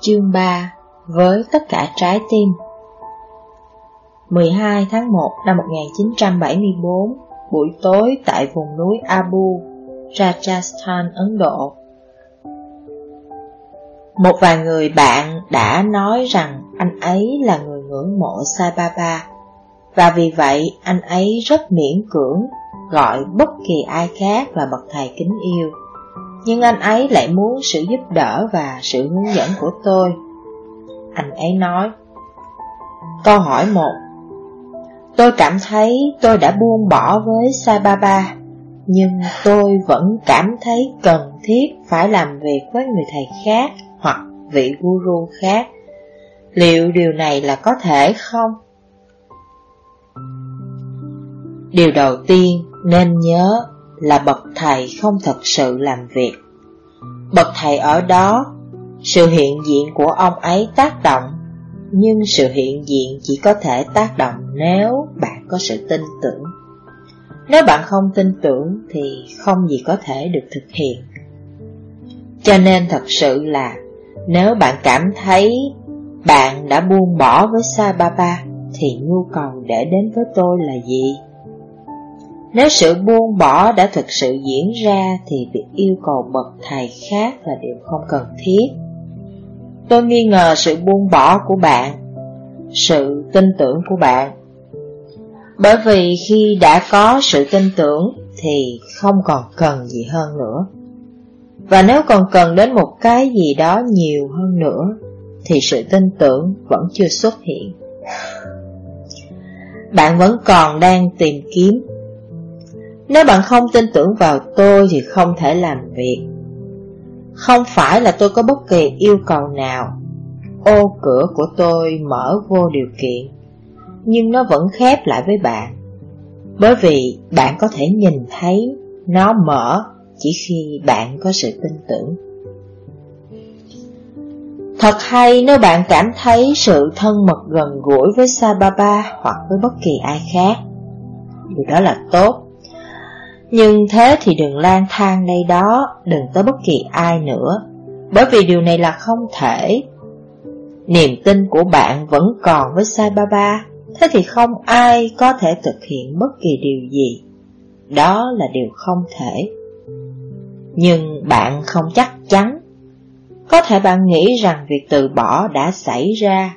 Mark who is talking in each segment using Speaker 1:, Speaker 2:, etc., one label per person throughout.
Speaker 1: Chương 3 Với tất cả trái tim. 12 tháng 1 năm 1974 Buổi tối tại vùng núi Abu, Rajasthan, Ấn Độ. Một vài người bạn đã nói rằng anh ấy là người ngưỡng mộ Sai Baba Và vì vậy anh ấy rất miễn cưỡng gọi bất kỳ ai khác là bậc thầy kính yêu nhưng anh ấy lại muốn sự giúp đỡ và sự hướng dẫn của tôi. Anh ấy nói, Câu hỏi một Tôi cảm thấy tôi đã buông bỏ với Saibaba nhưng tôi vẫn cảm thấy cần thiết phải làm việc với người thầy khác hoặc vị guru khác. Liệu điều này là có thể không? Điều đầu tiên nên nhớ là bậc thầy không thật sự làm việc. Bậc thầy ở đó, sự hiện diện của ông ấy tác động, nhưng sự hiện diện chỉ có thể tác động nếu bạn có sự tin tưởng. Nếu bạn không tin tưởng thì không gì có thể được thực hiện. Cho nên thật sự là nếu bạn cảm thấy bạn đã buông bỏ với Sai Baba thì nhu cầu để đến với tôi là gì? Nếu sự buông bỏ đã thực sự diễn ra thì việc yêu cầu bậc thầy khác là điều không cần thiết. Tôi nghi ngờ sự buông bỏ của bạn, sự tin tưởng của bạn. Bởi vì khi đã có sự tin tưởng thì không còn cần gì hơn nữa. Và nếu còn cần đến một cái gì đó nhiều hơn nữa thì sự tin tưởng vẫn chưa xuất hiện. Bạn vẫn còn đang tìm kiếm nếu bạn không tin tưởng vào tôi thì không thể làm việc. Không phải là tôi có bất kỳ yêu cầu nào. Ô cửa của tôi mở vô điều kiện, Nhưng nó vẫn khép lại với bạn. Bởi vì bạn có thể nhìn thấy nó mở chỉ khi bạn có sự tin tưởng. Thật hay nếu bạn cảm thấy sự thân mật gần gũi với Sa Baba hoặc với bất kỳ ai khác, Điều đó là tốt nhưng thế thì đừng lang thang đây đó, đừng tới bất kỳ ai nữa, bởi vì điều này là không thể. Niềm tin của bạn vẫn còn với Sai Baba, thế thì không ai có thể thực hiện bất kỳ điều gì. Đó là điều không thể. Nhưng bạn không chắc chắn. Có thể bạn nghĩ rằng việc từ bỏ đã xảy ra.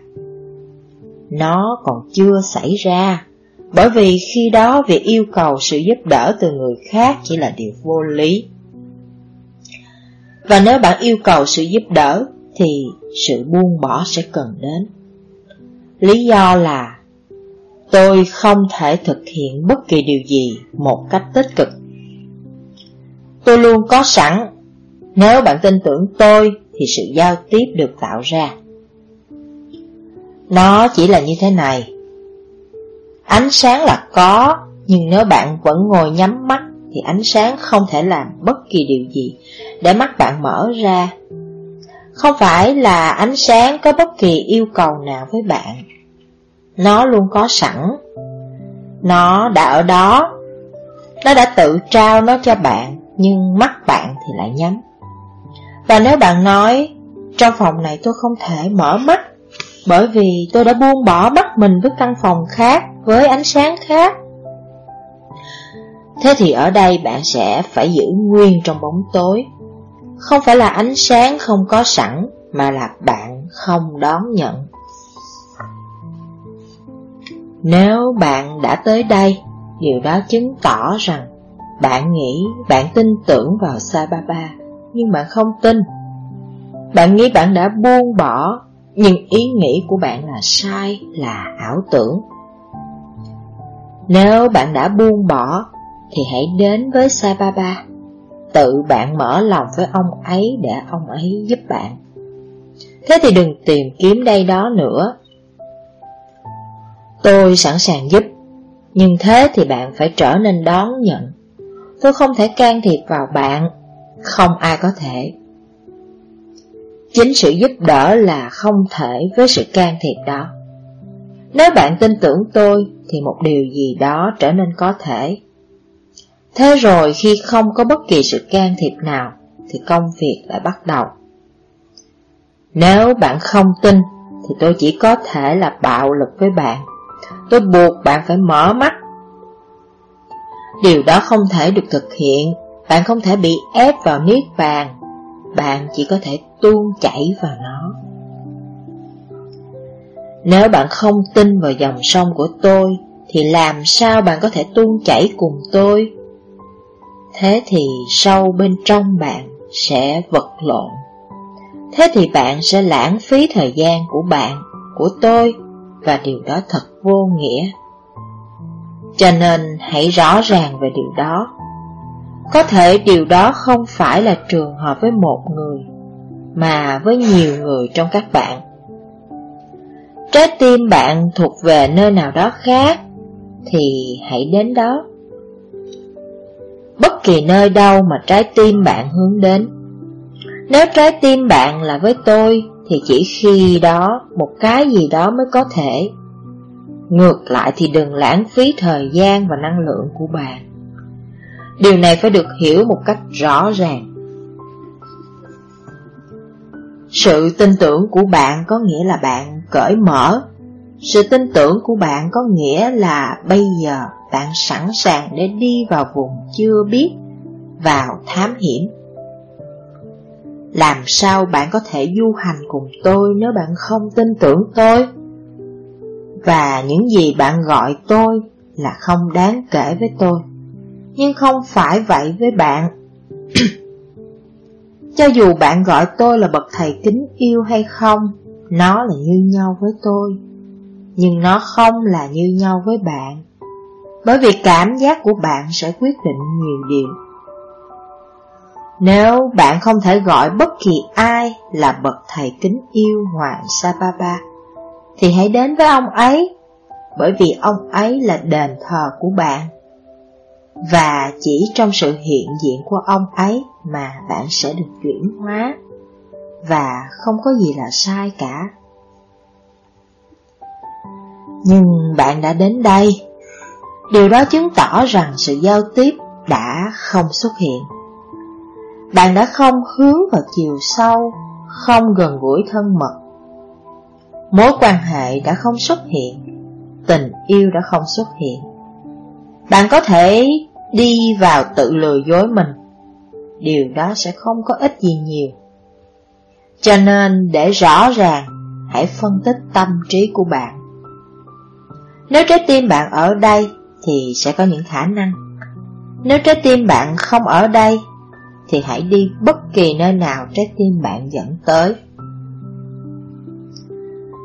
Speaker 1: Nó còn chưa xảy ra. Bởi vì khi đó việc yêu cầu sự giúp đỡ từ người khác chỉ là điều vô lý. Và nếu bạn yêu cầu sự giúp đỡ thì sự buông bỏ sẽ cần đến. Lý do là tôi không thể thực hiện bất kỳ điều gì một cách tích cực. Tôi luôn có sẵn, nếu bạn tin tưởng tôi thì sự giao tiếp được tạo ra. Nó chỉ là như thế này. Ánh sáng là có, nhưng nếu bạn vẫn ngồi nhắm mắt thì ánh sáng không thể làm bất kỳ điều gì để mắt bạn mở ra. Không phải là ánh sáng có bất kỳ yêu cầu nào với bạn. Nó luôn có sẵn. Nó đã ở đó. Nó đã tự trao nó cho bạn, nhưng mắt bạn thì lại nhắm. Và nếu bạn nói, trong phòng này tôi không thể mở mắt, bởi vì tôi đã buông bỏ bắt mình với căn phòng khác, với ánh sáng khác. Thế thì ở đây bạn sẽ phải giữ nguyên trong bóng tối. Không phải là ánh sáng không có sẵn, mà là bạn không đón nhận. Nếu bạn đã tới đây, điều đó chứng tỏ rằng bạn nghĩ bạn tin tưởng vào Sai Baba, nhưng bạn không tin. Bạn nghĩ bạn đã buông bỏ nhưng ý nghĩ của bạn là sai, là ảo tưởng. Nếu bạn đã buông bỏ, thì hãy đến với Sai Baba. Tự bạn mở lòng với ông ấy để ông ấy giúp bạn. Thế thì đừng tìm kiếm đây đó nữa. Tôi sẵn sàng giúp, nhưng thế thì bạn phải trở nên đón nhận. Tôi không thể can thiệp vào bạn, không ai có thể. Chính sự giúp đỡ là không thể với sự can thiệp đó. Nếu bạn tin tưởng tôi thì một điều gì đó trở nên có thể. Thế rồi khi không có bất kỳ sự can thiệp nào thì công việc lại bắt đầu. Nếu bạn không tin thì tôi chỉ có thể là bạo lực với bạn. Tôi buộc bạn phải mở mắt. Điều đó không thể được thực hiện, bạn không thể bị ép vào niết bàn, bạn chỉ có thể tuôn chảy vào nó. Nếu bạn không tin vào dòng sông của tôi, thì làm sao bạn có thể tuôn chảy cùng tôi? Thế thì sâu bên trong bạn sẽ vật lộn. Thế thì bạn sẽ lãng phí thời gian của bạn, của tôi, và điều đó thật vô nghĩa. Cho nên hãy rõ ràng về điều đó. Có thể điều đó không phải là trường hợp với một người, mà với nhiều người trong các bạn. Trái tim bạn thuộc về nơi nào đó khác, thì hãy đến đó. Bất kỳ nơi đâu mà trái tim bạn hướng đến. Nếu trái tim bạn là với tôi, thì chỉ khi đó một cái gì đó mới có thể. Ngược lại thì đừng lãng phí thời gian và năng lượng của bạn. Điều này phải được hiểu một cách rõ ràng. Sự tin tưởng của bạn có nghĩa là bạn cởi mở. Sự tin tưởng của bạn có nghĩa là bây giờ bạn sẵn sàng để đi vào vùng chưa biết, vào thám hiểm. Làm sao bạn có thể du hành cùng tôi nếu bạn không tin tưởng tôi? Và những gì bạn gọi tôi là không đáng kể với tôi. Nhưng không phải vậy với bạn. Cho dù bạn gọi tôi là bậc thầy kính yêu hay không, nó là như nhau với tôi. Nhưng nó không là như nhau với bạn. Bởi vì cảm giác của bạn sẽ quyết định nhiều điều. Nếu bạn không thể gọi bất kỳ ai là bậc thầy kính yêu Hoàng Sababa, thì hãy đến với ông ấy, bởi vì ông ấy là đền thờ của bạn. Và chỉ trong sự hiện diện của ông ấy mà bạn sẽ được chuyển hóa, và không có gì là sai cả. Nhưng bạn đã đến đây, điều đó chứng tỏ rằng sự giao tiếp đã không xuất hiện. Bạn đã không hướng vào chiều sâu, không gần gũi thân mật. Mối quan hệ đã không xuất hiện, tình yêu đã không xuất hiện. Bạn có thể đi vào tự lừa dối mình, điều đó sẽ không có ích gì nhiều. Cho nên để rõ ràng, hãy phân tích tâm trí của bạn. Nếu trái tim bạn ở đây thì sẽ có những khả năng. Nếu trái tim bạn không ở đây thì hãy đi bất kỳ nơi nào trái tim bạn dẫn tới.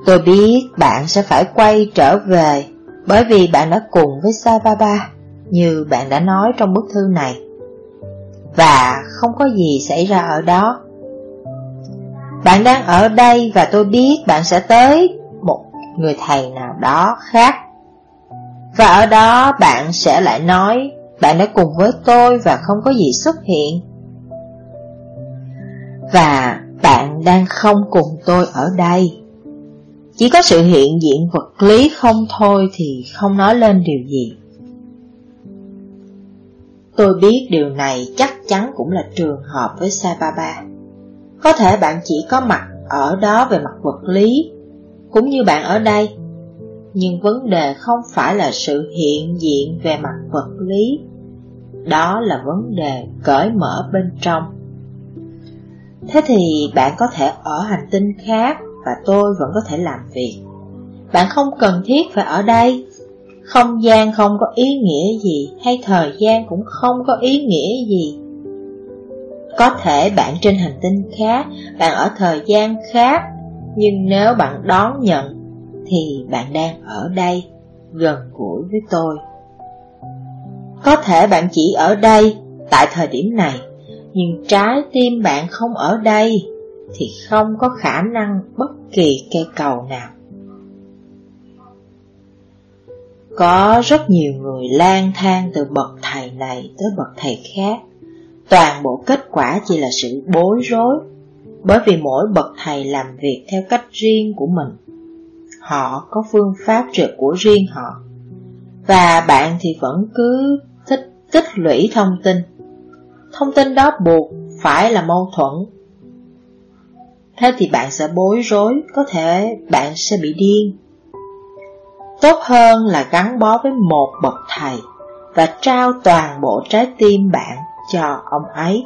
Speaker 1: Tôi biết bạn sẽ phải quay trở về bởi vì bạn đã cùng với Sai Baba như bạn đã nói trong bức thư này. Và không có gì xảy ra ở đó. Bạn đang ở đây và tôi biết bạn sẽ tới một người thầy nào đó khác. Và ở đó bạn sẽ lại nói, bạn đã cùng với tôi và không có gì xuất hiện. Và bạn đang không cùng tôi ở đây Chỉ có sự hiện diện vật lý không thôi thì không nói lên điều gì Tôi biết điều này chắc chắn cũng là trường hợp với Sai Baba Có thể bạn chỉ có mặt ở đó về mặt vật lý, Cũng như bạn ở đây Nhưng vấn đề không phải là sự hiện diện về mặt vật lý Đó là vấn đề cởi mở bên trong Thế thì bạn có thể ở hành tinh khác và tôi vẫn có thể làm việc. Bạn không cần thiết phải ở đây. Không gian không có ý nghĩa gì hay thời gian cũng không có ý nghĩa gì. Có thể bạn trên hành tinh khác, bạn ở thời gian khác, nhưng nếu bạn đón nhận thì bạn đang ở đây, gần gũi với tôi. Có thể bạn chỉ ở đây tại thời điểm này nhưng trái tim bạn không ở đây, thì không có khả năng bất kỳ cây cầu nào. Có rất nhiều người lang thang từ bậc thầy này tới bậc thầy khác. Toàn bộ kết quả chỉ là sự bối rối, bởi vì mỗi bậc thầy làm việc theo cách riêng của mình. Họ có phương pháp trượt của riêng họ, và bạn thì vẫn cứ thích tích lũy thông tin thông tin đó buộc phải là mâu thuẫn. thế thì bạn sẽ bối rối, có thể bạn sẽ bị điên. Tốt hơn là gắn bó với một bậc thầy và trao toàn bộ trái tim bạn cho ông ấy.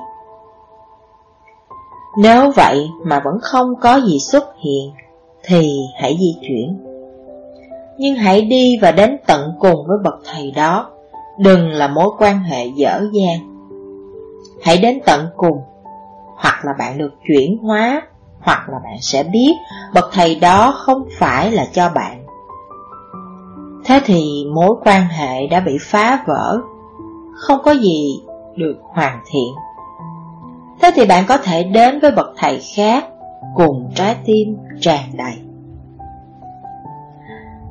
Speaker 1: Nếu vậy mà vẫn không có gì xuất hiện, thì hãy di chuyển. Nhưng hãy đi và đến tận cùng với bậc thầy đó, đừng là mối quan hệ dở dang. Hãy đến tận cùng, hoặc là bạn được chuyển hóa, hoặc là bạn sẽ biết bậc thầy đó không phải là cho bạn. Thế thì mối quan hệ đã bị phá vỡ, không có gì được hoàn thiện. Thế thì bạn có thể đến với bậc thầy khác cùng trái tim tràn đầy.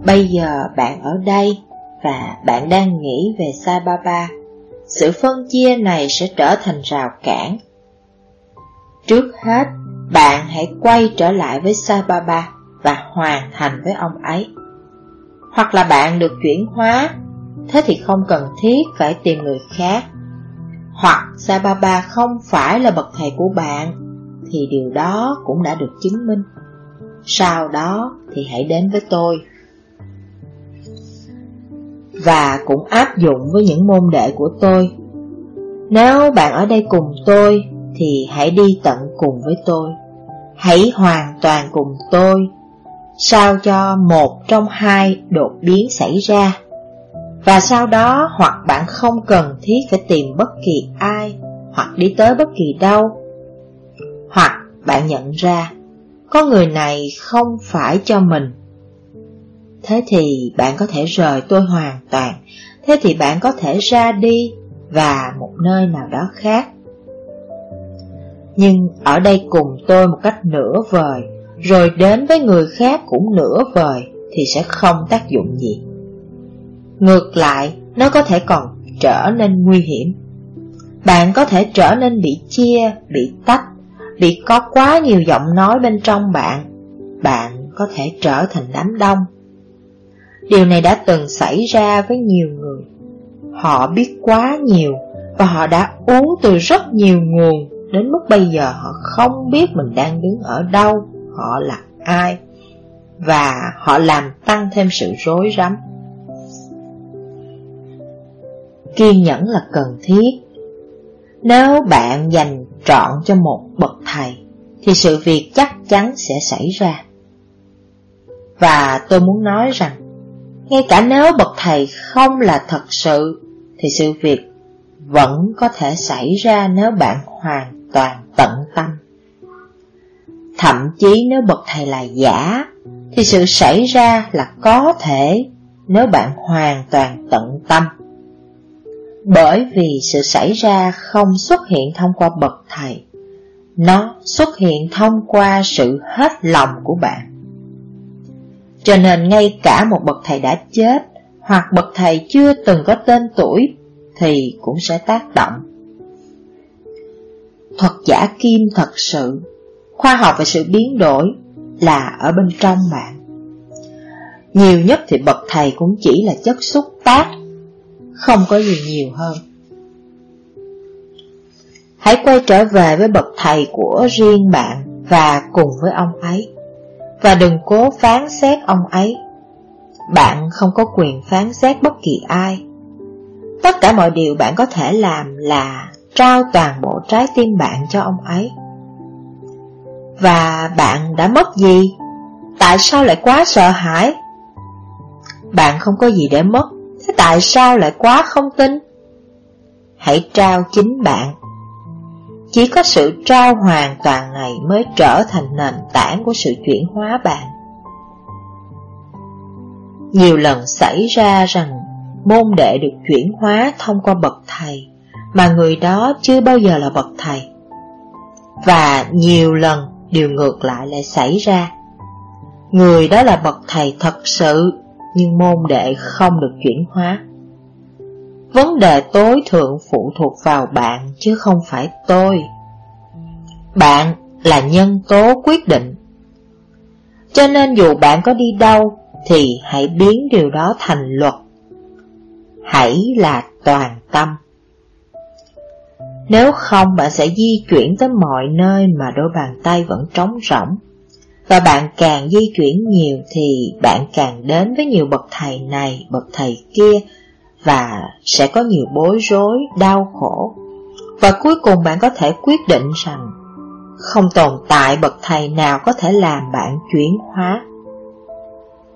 Speaker 1: Bây giờ bạn ở đây và bạn đang nghĩ về Sai Baba. Sự phân chia này sẽ trở thành rào cản. Trước hết, bạn hãy quay trở lại với Sai Baba và hoàn thành với ông ấy. Hoặc là bạn được chuyển hóa, thế thì không cần thiết phải tìm người khác hoặc Sai Baba không phải là bậc thầy của bạn, thì điều đó cũng đã được chứng minh. Sau đó thì hãy đến với tôi. Và cũng áp dụng với những môn đệ của tôi. Nếu bạn ở đây cùng tôi, thì hãy đi tận cùng với tôi. Hãy hoàn toàn cùng tôi, sao cho một trong hai đột biến xảy ra? Và sau đó, hoặc bạn không cần thiết phải tìm bất kỳ ai, Hoặc đi tới bất kỳ đâu. Hoặc bạn nhận ra, Có người này không phải cho mình. Thế thì bạn có thể rời tôi hoàn toàn. Thế thì bạn có thể ra đi Và một nơi nào đó khác. Nhưng ở đây cùng tôi một cách nửa vời rồi đến với người khác cũng nửa vời Thì sẽ không tác dụng gì Ngược lại, nó có thể còn trở nên nguy hiểm. Bạn có thể trở nên bị chia, bị tách, bị có quá nhiều giọng nói bên trong bạn. Bạn có thể trở thành đám đông. Điều này đã từng xảy ra với nhiều người. Họ biết quá nhiều và họ đã uống từ rất nhiều nguồn đến mức bây giờ họ không biết mình đang đứng ở đâu, họ là ai. Và họ làm tăng thêm sự rối rắm. kiên nhẫn là cần thiết. Nếu bạn dành trọn cho một bậc thầy, thì sự việc chắc chắn sẽ xảy ra. Và tôi muốn nói rằng, ngay cả nếu bậc thầy không là thật sự, thì sự việc vẫn có thể xảy ra nếu bạn hoàn toàn tận tâm. Thậm chí nếu bậc thầy là giả, thì sự xảy ra là có thể nếu bạn hoàn toàn tận tâm. Bởi vì sự xảy ra không xuất hiện thông qua bậc thầy Nó xuất hiện thông qua sự hết lòng của bạn Cho nên ngay cả một bậc thầy đã chết Hoặc bậc thầy chưa từng có tên tuổi Thì cũng sẽ tác động Thuật giả kim thật sự Khoa học và sự biến đổi là ở bên trong bạn Nhiều nhất thì bậc thầy cũng chỉ là chất xúc tác, không có gì nhiều hơn. Hãy quay trở về với bậc thầy của riêng bạn và cùng với ông ấy. Và đừng cố phán xét ông ấy. Bạn không có quyền phán xét bất kỳ ai. Tất cả mọi điều bạn có thể làm là trao toàn bộ trái tim bạn cho ông ấy. Và bạn đã mất gì? Tại sao lại quá sợ hãi? Bạn không có gì để mất Thế tại sao lại quá không tin? Hãy trao chính bạn. Chỉ có sự trao hoàn toàn này mới trở thành nền tảng của sự chuyển hóa bạn. Nhiều lần xảy ra rằng môn đệ được chuyển hóa thông qua bậc thầy, mà người đó chưa bao giờ là bậc thầy. Và nhiều lần điều ngược lại lại xảy ra. Người đó là bậc thầy thật sự, nhưng môn đệ không được chuyển hóa. Vấn đề tối thượng phụ thuộc vào bạn, chứ không phải tôi. Bạn là nhân tố quyết định. Cho nên dù bạn có đi đâu, thì hãy biến điều đó thành luật. Hãy là toàn tâm. Nếu không bạn sẽ di chuyển tới mọi nơi mà đôi bàn tay vẫn trống rỗng. Và bạn càng di chuyển nhiều thì bạn càng đến với nhiều bậc thầy này, bậc thầy kia và sẽ có nhiều bối rối, đau khổ. Và cuối cùng bạn có thể quyết định rằng không tồn tại bậc thầy nào có thể làm bạn chuyển hóa.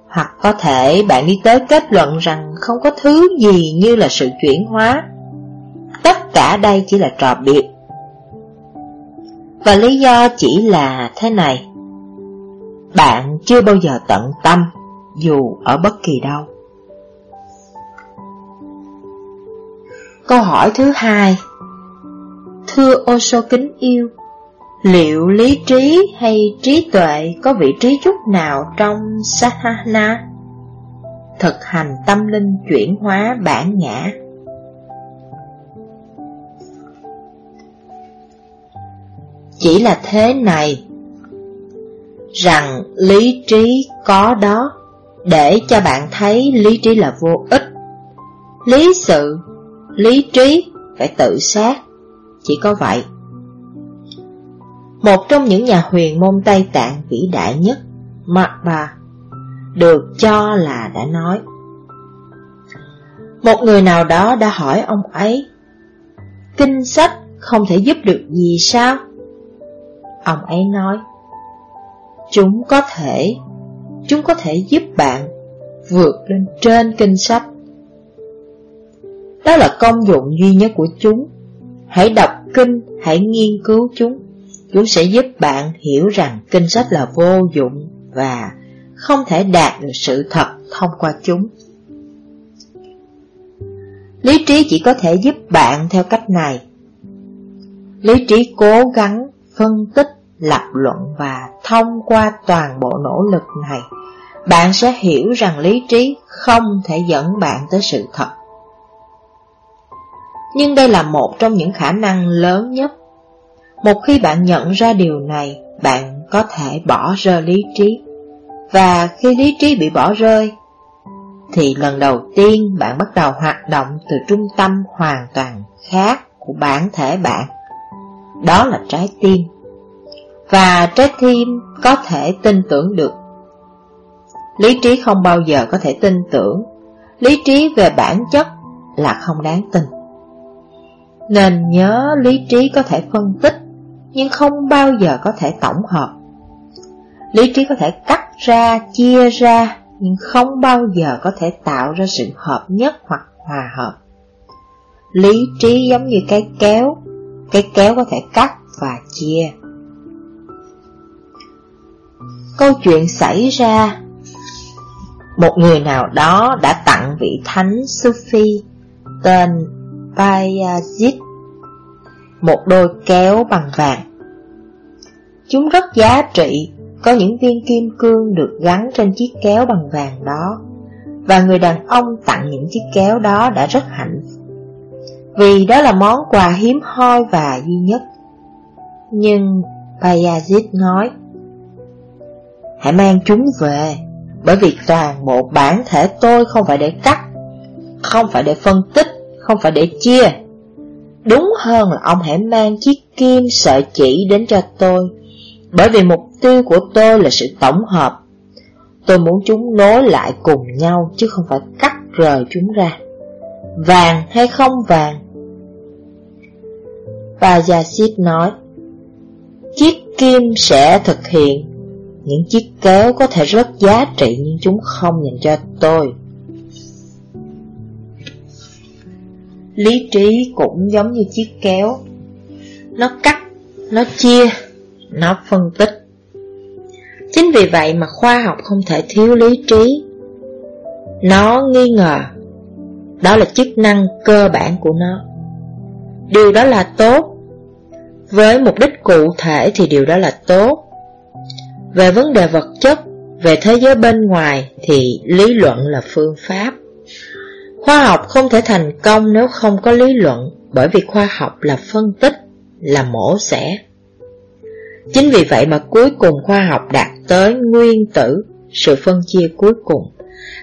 Speaker 1: Hoặc có thể bạn đi tới kết luận rằng không có thứ gì như là sự chuyển hóa. Tất cả đây chỉ là trò biệt. Và lý do chỉ là thế này. Bạn chưa bao giờ tận tâm, dù ở bất kỳ đâu. Câu hỏi thứ hai Thưa ô sô kính yêu Liệu lý trí hay trí tuệ có vị trí chút nào trong Sahana? Thực hành tâm linh chuyển hóa bản ngã Chỉ là thế này Rằng lý trí có đó Để cho bạn thấy lý trí là vô ích Lý sự, lý trí phải tự sát Chỉ có vậy một trong những nhà huyền môn Tây Tạng vĩ đại nhất, Mạc được cho là đã nói. Một người nào đó đã hỏi ông ấy, Kinh sách không thể giúp được gì sao? Ông ấy nói, Chúng có thể, chúng có thể giúp bạn vượt lên trên kinh sách. Đó là công dụng duy nhất của chúng. Hãy đọc kinh, hãy nghiên cứu chúng. Chúng sẽ giúp bạn hiểu rằng kinh sách là vô dụng và không thể đạt được sự thật thông qua chúng. Lý trí chỉ có thể giúp bạn theo cách này. Lý trí cố gắng phân tích, lập luận và thông qua toàn bộ nỗ lực này, bạn sẽ hiểu rằng lý trí không thể dẫn bạn tới sự thật. Nhưng đây là một trong những khả năng lớn nhất một khi bạn nhận ra điều này, bạn có thể bỏ rơi lý trí. Và khi lý trí bị bỏ rơi, thì lần đầu tiên bạn bắt đầu hoạt động từ trung tâm hoàn toàn khác của bản thể bạn. Đó là trái tim. Và trái tim có thể tin tưởng được. Lý trí không bao giờ có thể tin tưởng. Lý trí về bản chất là không đáng tin. Nên nhớ lý trí có thể phân tích nhưng không bao giờ có thể tổng hợp. Lý trí có thể cắt ra, chia ra, nhưng không bao giờ có thể tạo ra sự hợp nhất hoặc hòa hợp. Lý trí giống như cái kéo, cái kéo có thể cắt và chia. Câu chuyện xảy ra Một người nào đó đã tặng vị thánh Sufi tên Bayazid một đôi kéo bằng vàng. Chúng rất giá trị, có những viên kim cương được gắn trên chiếc kéo bằng vàng đó, và người đàn ông tặng những chiếc kéo đó đã rất hạnh vì đó là món quà hiếm hoi và duy nhất. Nhưng Bayazid nói, Hãy mang chúng về, bởi vì toàn bộ bản thể tôi không phải để cắt, không phải để phân tích, không phải để chia, Đúng hơn là ông hãy mang chiếc kim sợi chỉ đến cho tôi, bởi vì mục tiêu của tôi là sự tổng hợp. Tôi muốn chúng nối lại cùng nhau chứ không phải cắt rời chúng ra. Vàng hay không vàng? Và Yazid nói, chiếc kim sẽ thực hiện, những chiếc kéo có thể rất giá trị nhưng chúng không dành cho tôi. Lý trí cũng giống như chiếc kéo. Nó cắt, nó chia, nó phân tích. Chính vì vậy mà khoa học không thể thiếu lý trí. Nó nghi ngờ. Đó là chức năng cơ bản của nó. Điều đó là tốt với mục đích cụ thể thì điều đó là tốt Về vấn đề vật chất Về thế giới bên ngoài Thì lý luận là phương pháp Khoa học không thể thành công nếu không có lý luận, bởi vì khoa học là phân tích, là mổ xẻ. Chính vì vậy mà cuối cùng khoa học đạt tới nguyên tử, sự phân chia cuối cùng.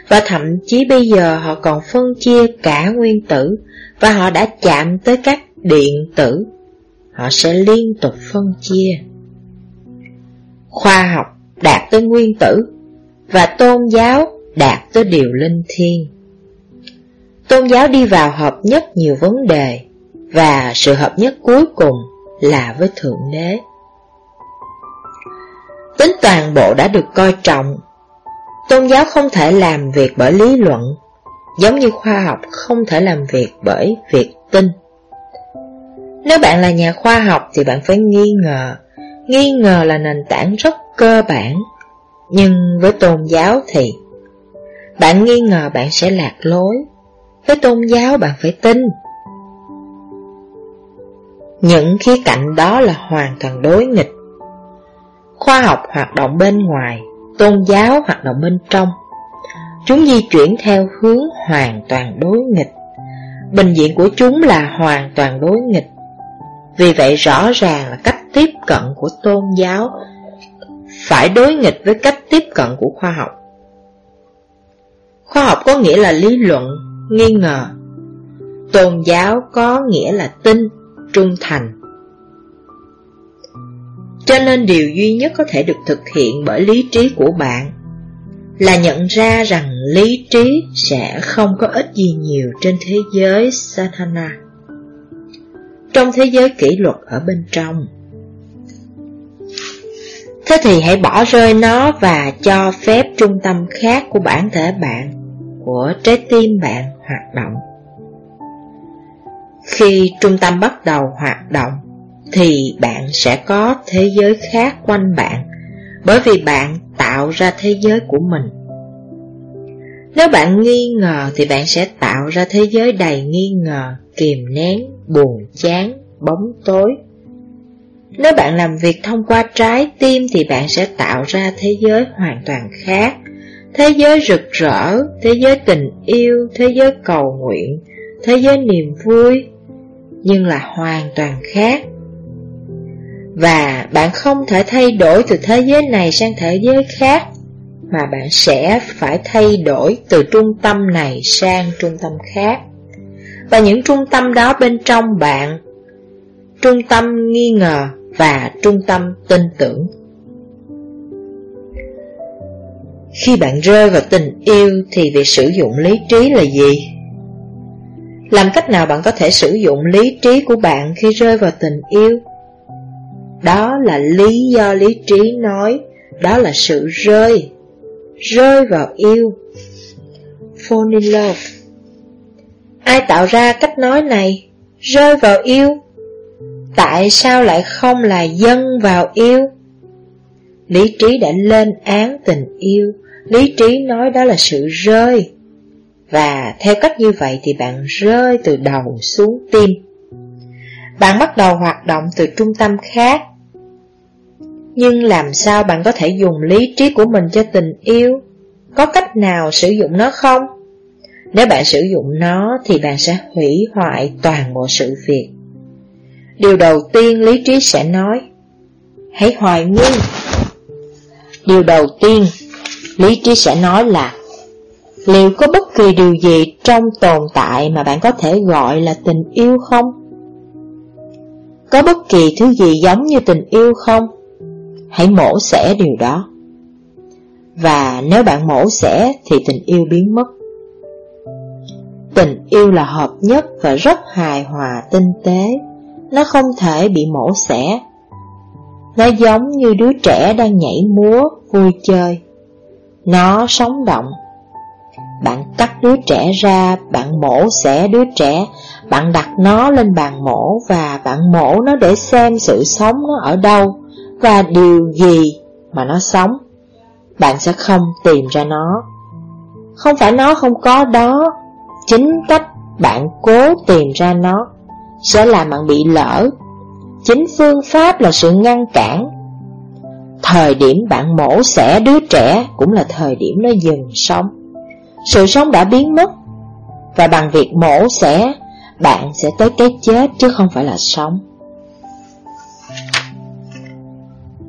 Speaker 1: Và thậm chí bây giờ họ còn phân chia cả nguyên tử, và họ đã chạm tới các điện tử, họ sẽ liên tục phân chia. Khoa học đạt tới nguyên tử, và tôn giáo đạt tới điều linh thiêng. Tôn giáo đi vào hợp nhất nhiều vấn đề, và sự hợp nhất cuối cùng là với Thượng Đế. Tính toàn bộ đã được coi trọng. Tôn giáo không thể làm việc bởi lý luận, giống như khoa học không thể làm việc bởi việc tin. Nếu bạn là nhà khoa học thì bạn phải nghi ngờ, nghi ngờ là nền tảng rất cơ bản. Nhưng với tôn giáo thì bạn nghi ngờ bạn sẽ lạc lối, với tôn giáo bạn phải tin. Những khía cạnh đó là hoàn toàn đối nghịch. Khoa học hoạt động bên ngoài, tôn giáo hoạt động bên trong. Chúng di chuyển theo hướng hoàn toàn đối nghịch. Bình diện của chúng là hoàn toàn đối nghịch. Vì vậy rõ ràng là cách tiếp cận của tôn giáo phải đối nghịch với cách tiếp cận của khoa học. Khoa học có nghĩa là lý luận, nghi ngờ. Tôn giáo có nghĩa là tin, trung thành. Cho nên điều duy nhất có thể được thực hiện bởi lý trí của bạn là nhận ra rằng lý trí sẽ không có ích gì nhiều trên thế giới satanah. Trong thế giới kỷ luật ở bên trong. Thế thì hãy bỏ rơi nó và cho phép trung tâm khác của bản thể bạn, của trái tim bạn hoạt động. Khi trung tâm bắt đầu hoạt động, thì bạn sẽ có thế giới khác quanh bạn, bởi vì bạn tạo ra thế giới của mình. Nếu bạn nghi ngờ thì bạn sẽ tạo ra thế giới đầy nghi ngờ, kìm nén, buồn chán, bóng tối. Nếu bạn làm việc thông qua trái tim thì bạn sẽ tạo ra thế giới hoàn toàn khác, thế giới rực rỡ, thế giới tình yêu, thế giới cầu nguyện, thế giới niềm vui, nhưng là hoàn toàn khác. Và bạn không thể thay đổi từ thế giới này sang thế giới khác, mà bạn sẽ phải thay đổi từ trung tâm này sang trung tâm khác. Và những trung tâm đó bên trong bạn, trung tâm nghi ngờ và trung tâm tin tưởng. Khi bạn rơi vào tình yêu thì việc sử dụng lý trí là gì? Làm cách nào bạn có thể sử dụng lý trí của bạn khi rơi vào tình yêu? Đó là lý do lý trí nói, đó là sự rơi, rơi vào yêu. Fall in love. Ai tạo ra cách nói này? Rơi vào yêu. Tại sao lại không là dân vào yêu? Lý trí đã lên án tình yêu, lý trí nói đó là sự rơi. Và theo cách như vậy thì bạn rơi từ đầu xuống tim. Bạn bắt đầu hoạt động từ trung tâm khác. Nhưng làm sao bạn có thể dùng lý trí của mình cho tình yêu? Có cách nào sử dụng nó không? Nếu bạn sử dụng nó thì bạn sẽ hủy hoại toàn bộ sự việc. Điều đầu tiên lý trí sẽ nói, Hãy hoài nghi Điều đầu tiên lý trí sẽ nói là, Liệu có bất kỳ điều gì trong tồn tại mà bạn có thể gọi là tình yêu không? Có bất kỳ thứ gì giống như tình yêu không? Hãy mổ xẻ điều đó. Và nếu bạn mổ xẻ thì tình yêu biến mất. Tình yêu là hợp nhất và rất hài hòa tinh tế. Nó không thể bị mổ xẻ. Nó giống như đứa trẻ đang nhảy múa, vui chơi. Nó sống động bạn cắt đứa trẻ ra, bạn mổ xẻ đứa trẻ, bạn đặt nó lên bàn mổ và bạn mổ nó để xem sự sống nó ở đâu và điều gì mà nó sống. Bạn sẽ không tìm ra nó. Không phải nó không có đó, chính cách bạn cố tìm ra nó sẽ làm bạn bị lỡ. Chính phương pháp là sự ngăn cản. Thời điểm bạn mổ xẻ đứa trẻ cũng là thời điểm nó dừng sống sự sống đã biến mất Và bằng việc mổ xẻ Bạn sẽ tới cái chết chứ không phải là sống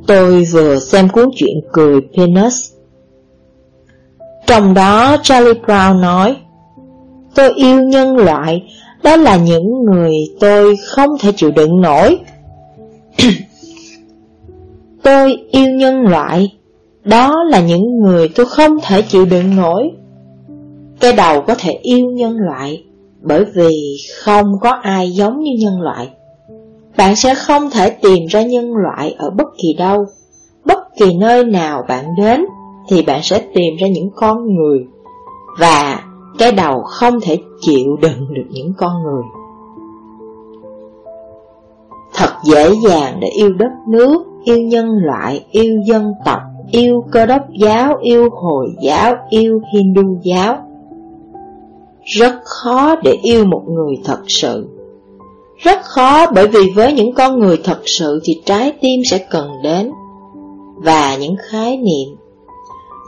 Speaker 1: Tôi vừa xem cuốn chuyện cười penis Trong đó Charlie Brown nói Tôi yêu nhân loại Đó là những người tôi không thể chịu đựng nổi Tôi yêu nhân loại, đó là những người tôi không thể chịu đựng nổi. Cái đầu có thể yêu nhân loại, bởi vì không có ai giống như nhân loại. Bạn sẽ không thể tìm ra nhân loại ở bất kỳ đâu. Bất kỳ nơi nào bạn đến thì bạn sẽ tìm ra những con người. Và cái đầu không thể chịu đựng được những con người. Thật dễ dàng để yêu đất nước, yêu nhân loại, yêu dân tộc, yêu cơ đốc giáo, yêu Hồi giáo, yêu Hindu giáo. Rất khó để yêu một người thật sự. Rất khó bởi vì với những con người thật sự thì trái tim sẽ cần đến. Và những khái niệm,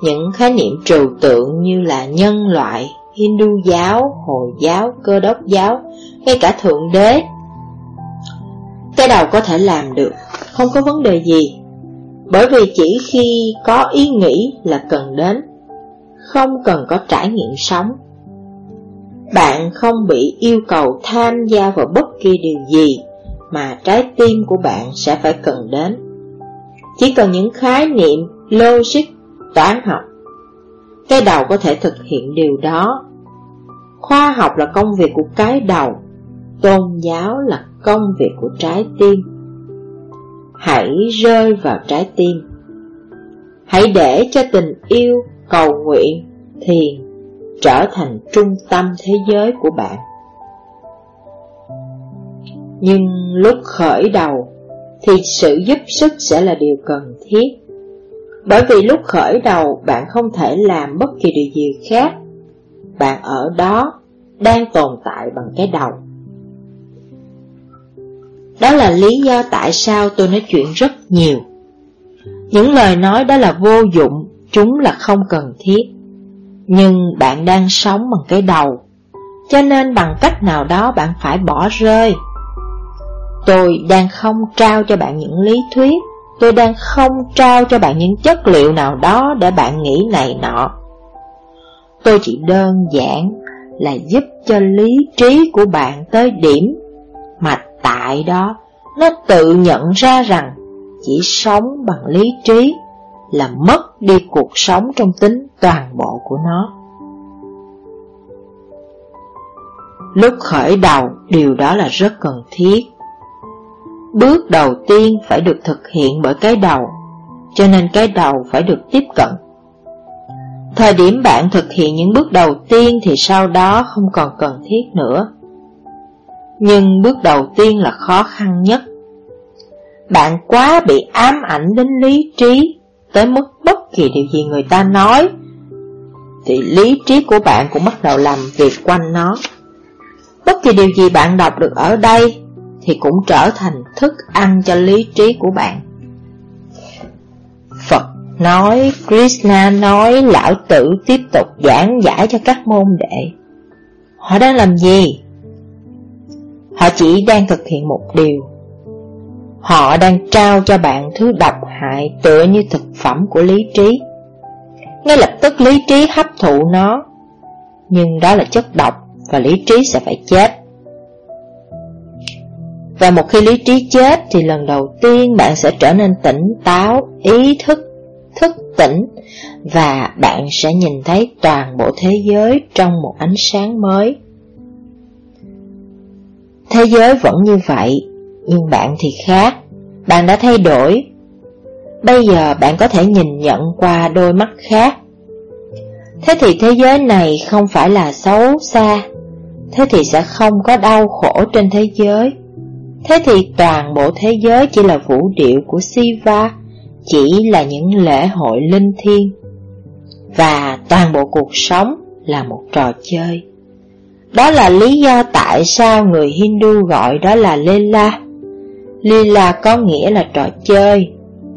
Speaker 1: những khái niệm trừu tượng như là nhân loại, Hindu giáo, Hồi giáo, cơ đốc giáo, ngay cả Thượng Đế. Cái đầu có thể làm được, không có vấn đề gì, bởi vì chỉ khi có ý nghĩ là cần đến, không cần có trải nghiệm sống. Bạn không bị yêu cầu tham gia vào bất kỳ điều gì mà trái tim của bạn sẽ phải cần đến. Chỉ cần những khái niệm, logic, toán học cái đầu có thể thực hiện điều đó. Khoa học là công việc của cái đầu Tôn giáo là công việc của trái tim. Hãy rơi vào trái tim. Hãy để cho tình yêu, cầu nguyện, thiền Trở thành trung tâm thế giới của bạn. Nhưng lúc khởi đầu Thì sự giúp sức sẽ là điều cần thiết. Bởi vì lúc khởi đầu bạn không thể làm bất kỳ điều gì khác. Bạn ở đó đang tồn tại bằng cái đầu. Đó là lý do tại sao tôi nói chuyện rất nhiều. Những lời nói đó là vô dụng, chúng là không cần thiết. Nhưng bạn đang sống bằng cái đầu. Cho nên bằng cách nào đó bạn phải bỏ rơi. Tôi đang không trao cho bạn những lý thuyết. Tôi đang không trao cho bạn những chất liệu nào đó để bạn nghĩ này nọ. Tôi chỉ đơn giản là giúp cho lý trí của bạn tới điểm mà tại đó nó tự nhận ra rằng chỉ sống bằng lý trí là mất đi cuộc sống trong tính toàn bộ của nó. Lúc khởi đầu, điều đó là rất cần thiết. Bước đầu tiên phải được thực hiện bởi cái đầu, cho nên cái đầu phải được tiếp cận. Thời điểm bạn thực hiện những bước đầu tiên thì sau đó không còn cần thiết nữa. Nhưng bước đầu tiên là khó khăn nhất. Bạn quá bị ám ảnh đến lý trí, tới mức bất kỳ điều gì người ta nói, thì lý trí của bạn cũng bắt đầu làm việc quanh nó. Bất kỳ điều gì bạn đọc được ở đây thì cũng trở thành thức ăn cho lý trí của bạn. Phật nói, Krishna nói, lão tử tiếp tục giảng giải cho các môn đệ. Họ đang làm gì? Họ chỉ đang thực hiện một điều. Họ đang trao cho bạn thứ độc hại tựa như thực phẩm của lý trí. Ngay lập tức lý trí hấp thụ nó, nhưng đó là chất độc và lý trí sẽ phải chết. Và một khi lý trí chết thì lần đầu tiên bạn sẽ trở nên tỉnh táo, ý thức, thức tỉnh và bạn sẽ nhìn thấy toàn bộ thế giới trong một ánh sáng mới. Thế giới vẫn như vậy, nhưng bạn thì khác, bạn đã thay đổi. Bây giờ bạn có thể nhìn nhận qua đôi mắt khác. Thế thì thế giới này không phải là xấu xa, thế thì sẽ không có đau khổ trên thế giới. Thế thì toàn bộ thế giới chỉ là vũ điệu của Siva, chỉ là những lễ hội linh thiêng. Và toàn bộ cuộc sống là một trò chơi. Đó là lý do tại sao người Hindu gọi đó là Lila. Lila có nghĩa là trò chơi,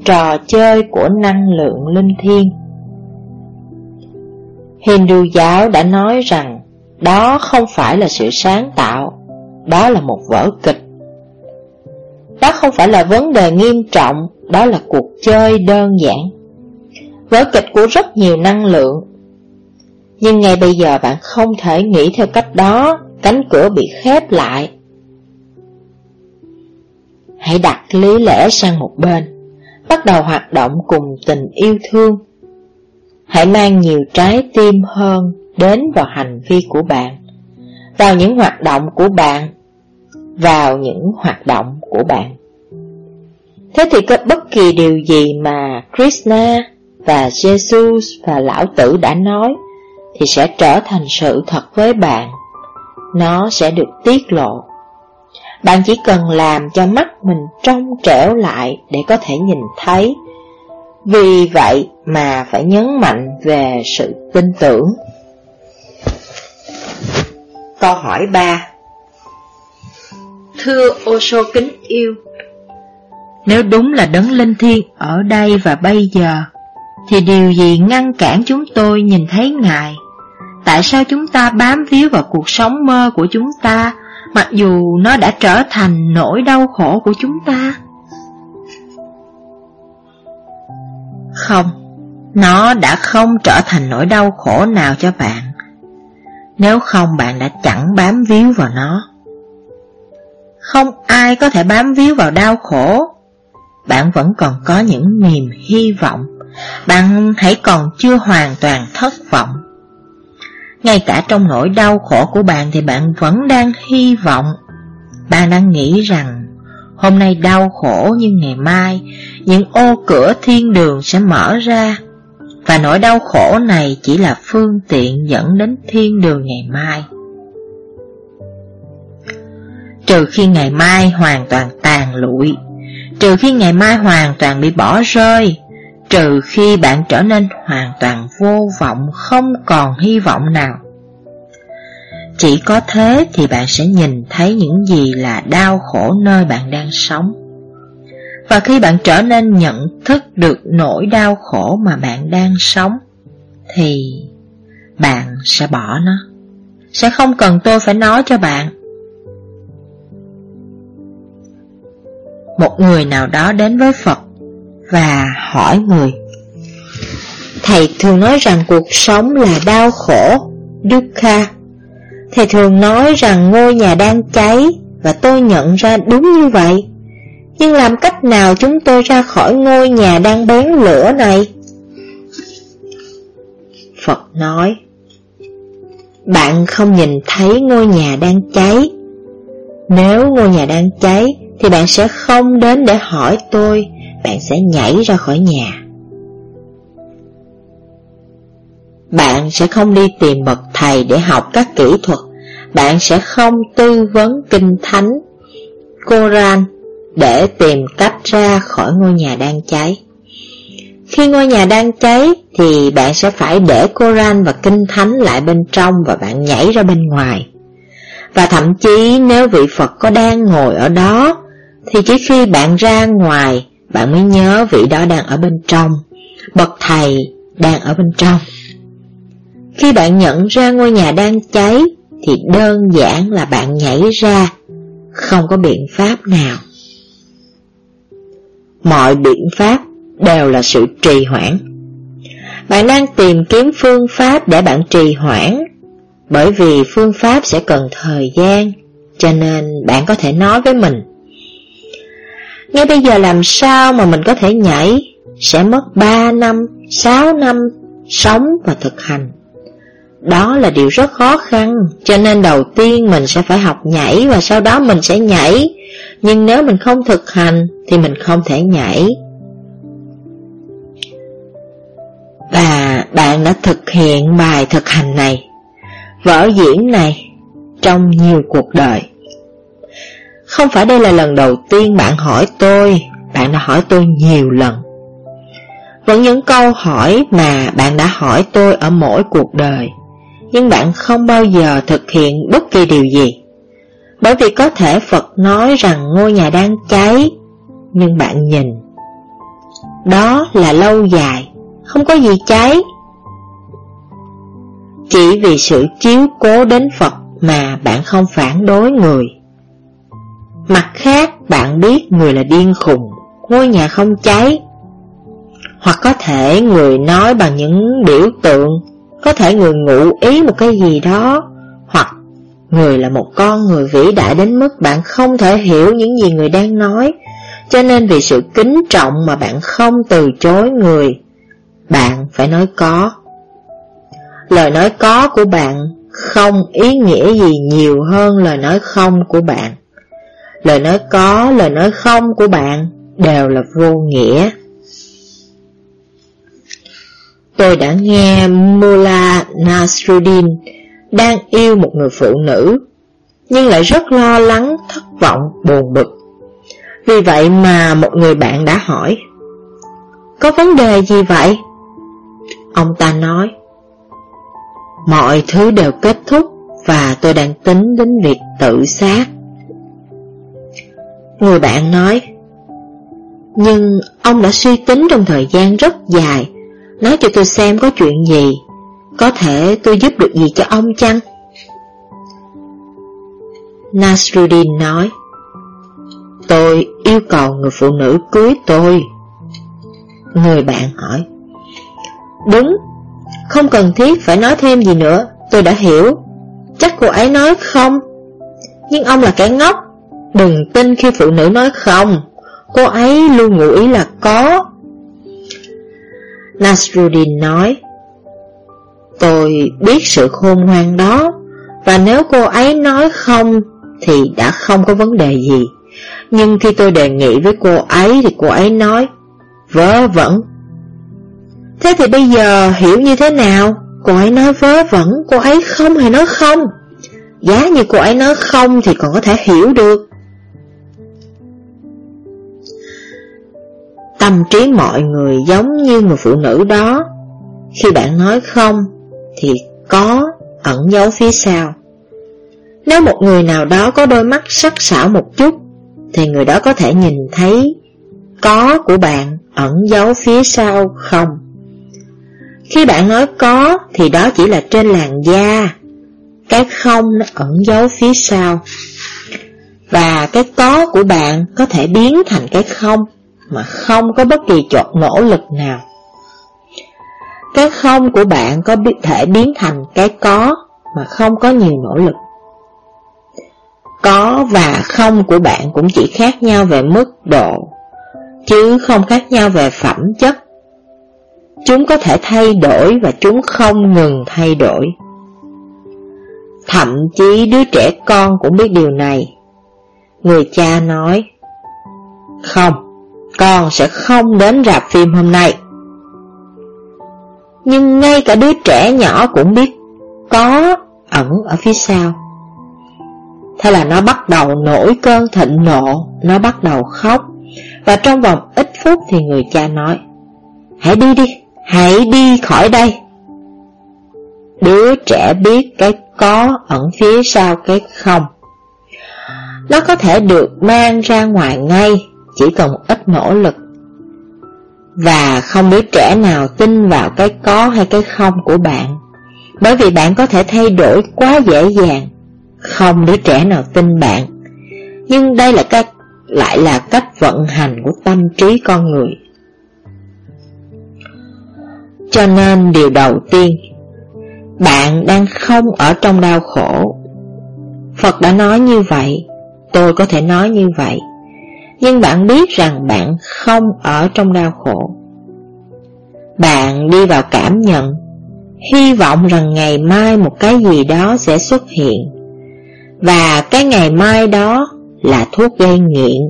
Speaker 1: trò chơi của năng lượng linh thiêng. Hindu giáo đã nói rằng đó không phải là sự sáng tạo, đó là một vở kịch đó không phải là vấn đề nghiêm trọng, đó là cuộc chơi đơn giản. Vở kịch của rất nhiều năng lượng. Nhưng ngay bây giờ bạn không thể nghĩ theo cách đó, cánh cửa bị khép lại hãy đặt lý lẽ sang một bên, bắt đầu hoạt động cùng tình yêu thương. Hãy mang nhiều trái tim hơn đến vào hành vi của bạn, vào những hoạt động của bạn, vào những hoạt động của bạn. Thế thì có bất kỳ điều gì mà Krishna và Jesus và Lão Tử đã nói thì sẽ trở thành sự thật với bạn. Nó sẽ được tiết lộ. Bạn chỉ cần làm cho mắt mình trong trẻo lại để có thể nhìn thấy. Vì vậy mà phải nhấn mạnh về sự tin tưởng. Câu hỏi 3 Thưa Osho kính yêu Nếu đúng là đấng linh thiêng ở đây và bây giờ Thì điều gì ngăn cản chúng tôi nhìn thấy Ngài Tại sao chúng ta bám víu vào cuộc sống mơ của chúng ta Mặc dù nó đã trở thành nỗi đau khổ của chúng ta. Không, nó đã không trở thành nỗi đau khổ nào cho bạn. Nếu không bạn đã chẳng bám víu vào nó. Không ai có thể bám víu vào đau khổ. Bạn vẫn còn có những niềm hy vọng. Bạn hãy còn chưa hoàn toàn thất vọng ngay cả trong nỗi đau khổ của bạn thì bạn vẫn đang hy vọng. Bạn đang nghĩ rằng hôm nay đau khổ nhưng ngày mai những ô cửa thiên đường sẽ mở ra. Và nỗi đau khổ này chỉ là phương tiện dẫn đến thiên đường ngày mai. Trừ khi ngày mai hoàn toàn tàn lụi, trừ khi ngày mai hoàn toàn bị bỏ rơi, trừ khi bạn trở nên hoàn toàn vô vọng, không còn hy vọng nào. Chỉ có thế thì bạn sẽ nhìn thấy những gì là đau khổ nơi bạn đang sống. Và khi bạn trở nên nhận thức được nỗi đau khổ mà bạn đang sống, thì bạn sẽ bỏ nó. Sẽ không cần tôi phải nói cho bạn. Một người nào đó đến với Phật và hỏi người Thầy thường nói rằng cuộc sống là đau khổ, dukkha. Thầy thường nói rằng ngôi nhà đang cháy và tôi nhận ra đúng như vậy. Nhưng làm cách nào chúng tôi ra khỏi ngôi nhà đang bén lửa này? Phật nói Bạn không nhìn thấy ngôi nhà đang cháy Nếu ngôi nhà đang cháy Thì bạn sẽ không đến để hỏi tôi bạn sẽ nhảy ra khỏi nhà. Bạn sẽ không đi tìm bậc thầy để học các kỹ thuật, bạn sẽ không tư vấn kinh thánh, Koran để tìm cách ra khỏi ngôi nhà đang cháy. Khi ngôi nhà đang cháy thì bạn sẽ phải để Koran và kinh thánh lại bên trong và bạn nhảy ra bên ngoài. Và thậm chí nếu vị Phật có đang ngồi ở đó thì chỉ khi bạn ra ngoài bạn mới nhớ vị đó đang ở bên trong, bậc thầy đang ở bên trong. Khi bạn nhận ra ngôi nhà đang cháy, thì đơn giản là bạn nhảy ra, không có biện pháp nào. Mọi biện pháp đều là sự trì hoãn. Bạn đang tìm kiếm phương pháp để bạn trì hoãn, bởi vì phương pháp sẽ cần thời gian, cho nên bạn có thể nói với mình ngay bây giờ làm sao mà mình có thể nhảy? Sẽ mất 3 năm, 6 năm Sống và thực hành. Đó là điều rất khó khăn Cho nên đầu tiên mình sẽ phải học nhảy Và sau đó mình sẽ nhảy. Nhưng nếu mình không thực hành Thì mình không thể nhảy. Và bạn đã thực hiện bài thực hành này. Vở diễn này Trong nhiều cuộc đời không phải đây là lần đầu tiên bạn hỏi tôi, bạn đã hỏi tôi nhiều lần. Vẫn những câu hỏi mà bạn đã hỏi tôi ở mỗi cuộc đời, nhưng bạn không bao giờ thực hiện bất kỳ điều gì. Bởi vì có thể Phật nói rằng ngôi nhà đang cháy, nhưng bạn nhìn. Đó là lâu dài, không có gì cháy. Chỉ vì sự chiếu cố đến Phật mà bạn không phản đối người. Mặt khác bạn biết người là điên khùng Ngôi nhà không cháy Hoặc có thể người nói bằng những biểu tượng Có thể người ngụ ý một cái gì đó Hoặc người là một con người vĩ đại đến mức bạn không thể hiểu những gì người đang nói cho nên vì sự kính trọng mà bạn không từ chối người, bạn phải nói có. Lời nói có của bạn không ý nghĩa gì nhiều hơn lời nói không của bạn. Lời nói có, lời nói không của bạn đều là vô nghĩa. Tôi đã nghe Mullah Nasruddin đang yêu một người phụ nữ, nhưng lại rất lo lắng, thất vọng, buồn bực. Vì vậy mà một người bạn đã hỏi, Có vấn đề gì vậy? Ông ta nói, Mọi thứ đều kết thúc và tôi đang tính đến việc tự sát. Người bạn nói, Nhưng ông đã suy tính trong thời gian rất dài, nói cho tôi xem có chuyện gì, có thể tôi giúp được gì cho ông chăng? Nasruddin nói, Tôi yêu cầu người phụ nữ cưới tôi. Người bạn hỏi, Đúng, không cần thiết phải nói thêm gì nữa, tôi đã hiểu. Chắc cô ấy nói không. Nhưng ông là kẻ ngốc, đừng tin khi phụ nữ nói không. Cô ấy luôn ngụ ý là có. Nasruddin nói, Tôi biết sự khôn ngoan đó, và nếu cô ấy nói không thì đã không có vấn đề gì. Nhưng khi tôi đề nghị với cô ấy thì cô ấy nói, vớ vẩn. Thế thì bây giờ hiểu như thế nào? Cô ấy nói vớ vẩn, cô ấy không hay nói không. Giá như cô ấy nói không thì còn có thể hiểu được. Tâm trí mọi người giống như người phụ nữ đó. Khi bạn nói không thì có ẩn giấu phía sau. Nếu một người nào đó có đôi mắt sắc sảo một chút, thì người đó có thể nhìn thấy có của bạn ẩn giấu phía sau không. Khi bạn nói có thì đó chỉ là trên làn da, cái không nó ẩn giấu phía sau. Và cái có của bạn có thể biến thành cái không mà không có bất kỳ chọt nỗ lực nào. Cái không của bạn có thể biến thành cái có mà không có nhiều nỗ lực. Có và không của bạn cũng chỉ khác nhau về mức độ, chứ không khác nhau về phẩm chất. Chúng có thể thay đổi và chúng không ngừng thay đổi. Thậm chí đứa trẻ con cũng biết điều này. Người cha nói, Không, con sẽ không đến rạp phim hôm nay. Nhưng ngay cả đứa trẻ nhỏ cũng biết có ẩn ở phía sau. Thế là nó bắt đầu nổi cơn thịnh nộ, nó bắt đầu khóc, và trong vòng ít phút thì người cha nói, Hãy đi đi, hãy đi khỏi đây. Đứa trẻ biết cái có ẩn phía sau cái không. Nó có thể được mang ra ngoài ngay, chỉ cần một ít nỗ lực. Và không đứa trẻ nào tin vào cái có hay cái không của bạn. Bởi vì bạn có thể thay đổi quá dễ dàng, Không đứa trẻ nào tin bạn. Nhưng đây là cách, lại là cách vận hành của tâm trí con người. Cho nên điều đầu tiên, Bạn đang không ở trong đau khổ. Phật đã nói như vậy, Tôi có thể nói như vậy nhưng bạn biết rằng bạn không ở trong đau khổ. Bạn đi vào cảm nhận, hy vọng rằng ngày mai một cái gì đó sẽ xuất hiện, và cái ngày mai đó là thuốc gây nghiện.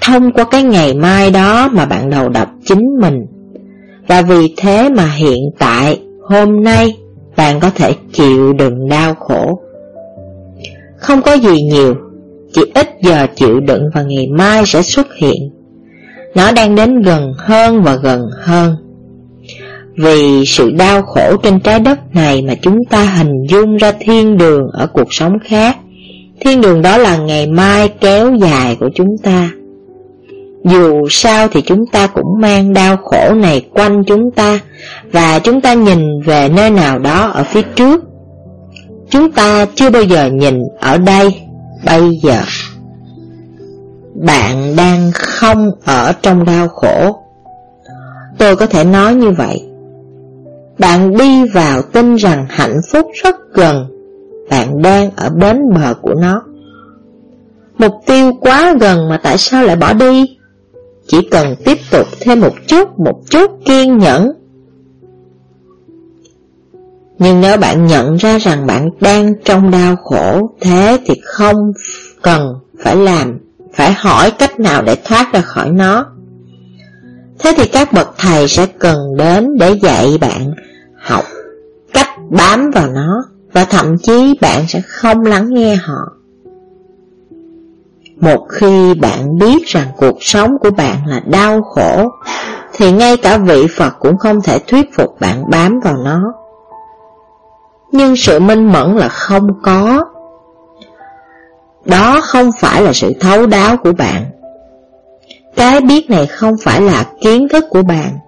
Speaker 1: Thông qua cái ngày mai đó mà bạn đầu độc chính mình, và vì thế mà hiện tại, hôm nay, bạn có thể chịu đựng đau khổ. Không có gì nhiều, chỉ ít giờ chịu đựng và ngày mai sẽ xuất hiện. Nó đang đến gần hơn và gần hơn. Vì sự đau khổ trên trái đất này mà chúng ta hình dung ra thiên đường ở cuộc sống khác. Thiên đường đó là ngày mai kéo dài của chúng ta. Dù sao thì chúng ta cũng mang đau khổ này quanh chúng ta và chúng ta nhìn về nơi nào đó ở phía trước. Chúng ta chưa bao giờ nhìn ở đây bây giờ Bạn đang không ở trong đau khổ Tôi có thể nói như vậy Bạn đi vào tin rằng hạnh phúc rất gần Bạn đang ở bến bờ của nó Mục tiêu quá gần mà tại sao lại bỏ đi? Chỉ cần tiếp tục thêm một chút, một chút kiên nhẫn. Nhưng nếu bạn nhận ra rằng bạn đang trong đau khổ, thế thì không cần phải làm, phải hỏi cách nào để thoát ra khỏi nó. Thế thì các bậc thầy sẽ cần đến để dạy bạn học cách bám vào nó và thậm chí bạn sẽ không lắng nghe họ. Một khi bạn biết rằng cuộc sống của bạn là đau khổ, thì ngay cả vị Phật cũng không thể thuyết phục bạn bám vào nó. Nhưng sự minh mẫn là không có. Đó không phải là sự thấu đáo của bạn. Cái biết này không phải là kiến thức của bạn.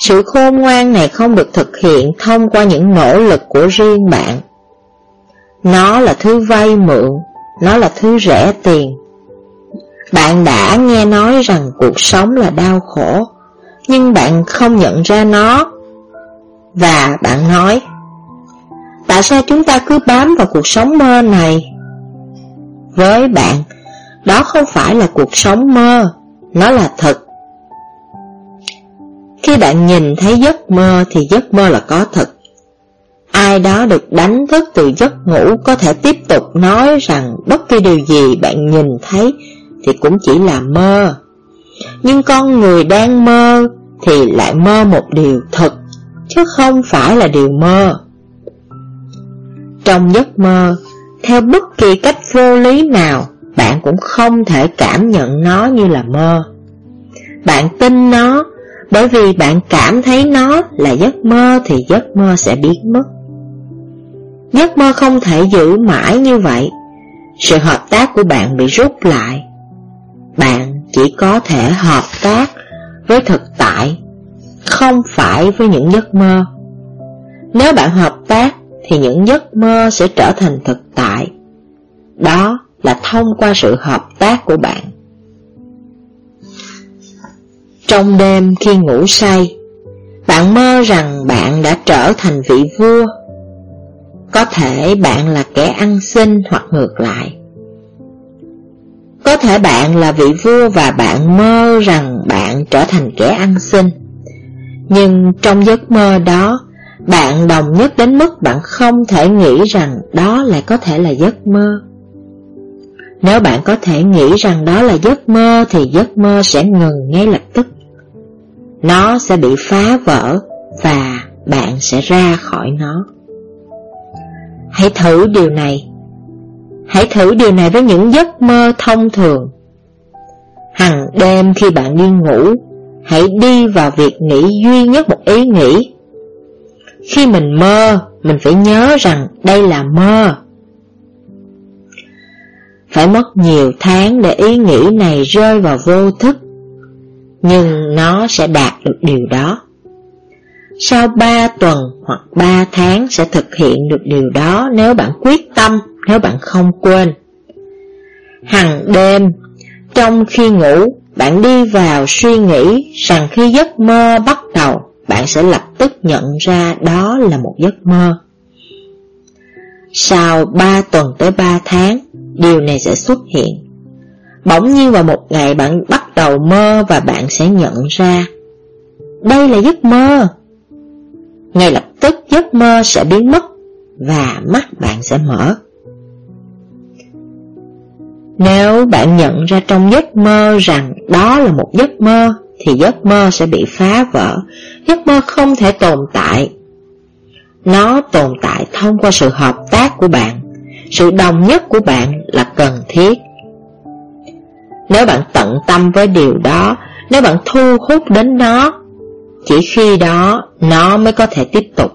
Speaker 1: Sự khôn ngoan này không được thực hiện thông qua những nỗ lực của riêng bạn. Nó là thứ vay mượn, nó là thứ rẻ tiền. Bạn đã nghe nói rằng cuộc sống là đau khổ, nhưng bạn không nhận ra nó. Và bạn nói, tại sao chúng ta cứ bám vào cuộc sống mơ này? Với bạn, đó không phải là cuộc sống mơ, nó là thật. Khi bạn nhìn thấy giấc mơ thì giấc mơ là có thật. Ai đó được đánh thức từ giấc ngủ có thể tiếp tục nói rằng bất kỳ điều gì bạn nhìn thấy thì cũng chỉ là mơ. Nhưng con người đang mơ thì lại mơ một điều thật, chứ không phải là điều mơ. Trong giấc mơ, theo bất kỳ cách vô lý nào, bạn cũng không thể cảm nhận nó như là mơ. Bạn tin nó, bởi vì bạn cảm thấy nó là giấc mơ thì giấc mơ sẽ biến mất. Giấc mơ không thể giữ mãi như vậy, sự hợp tác của bạn bị rút lại. Bạn chỉ có thể hợp tác với thực tại, không phải với những giấc mơ. Nếu bạn hợp tác thì những giấc mơ sẽ trở thành thực tại. Đó là thông qua sự hợp tác của bạn. Trong đêm khi ngủ say, bạn mơ rằng bạn đã trở thành vị vua. Có thể bạn là kẻ ăn xin hoặc ngược lại. Có thể bạn là vị vua và bạn mơ rằng bạn trở thành kẻ ăn xin. Nhưng trong giấc mơ đó, bạn đồng nhất đến mức bạn không thể nghĩ rằng đó lại có thể là giấc mơ. Nếu bạn có thể nghĩ rằng đó là giấc mơ thì giấc mơ sẽ ngừng ngay lập tức. Nó sẽ bị phá vỡ và bạn sẽ ra khỏi nó. Hãy thử điều này. Hãy thử điều này với những giấc mơ thông thường. Hằng đêm khi bạn đi ngủ, hãy đi vào việc nghĩ duy nhất một ý nghĩ. Khi mình mơ, mình phải nhớ rằng đây là mơ. Phải mất nhiều tháng để ý nghĩ này rơi vào vô thức Nhưng nó sẽ đạt được điều đó Sau 3 tuần hoặc 3 tháng sẽ thực hiện được điều đó nếu bạn quyết tâm, nếu bạn không quên Hằng đêm, trong khi ngủ, bạn đi vào suy nghĩ rằng khi giấc mơ bắt đầu, bạn sẽ lập tức nhận ra đó là một giấc mơ. Sau 3 tuần tới 3 tháng, điều này sẽ xuất hiện. Bỗng nhiên vào một ngày bạn bắt đầu mơ và bạn sẽ nhận ra, đây là giấc mơ. Ngay lập tức giấc mơ sẽ biến mất và mắt bạn sẽ mở. Nếu bạn nhận ra trong giấc mơ rằng đó là một giấc mơ, thì giấc mơ sẽ bị phá vỡ, giấc mơ không thể tồn tại. Nó tồn tại thông qua sự hợp tác của bạn sự đồng nhất của bạn là cần thiết. Nếu bạn tận tâm với điều đó, nếu bạn thu hút đến nó, chỉ khi đó nó mới có thể tiếp tục.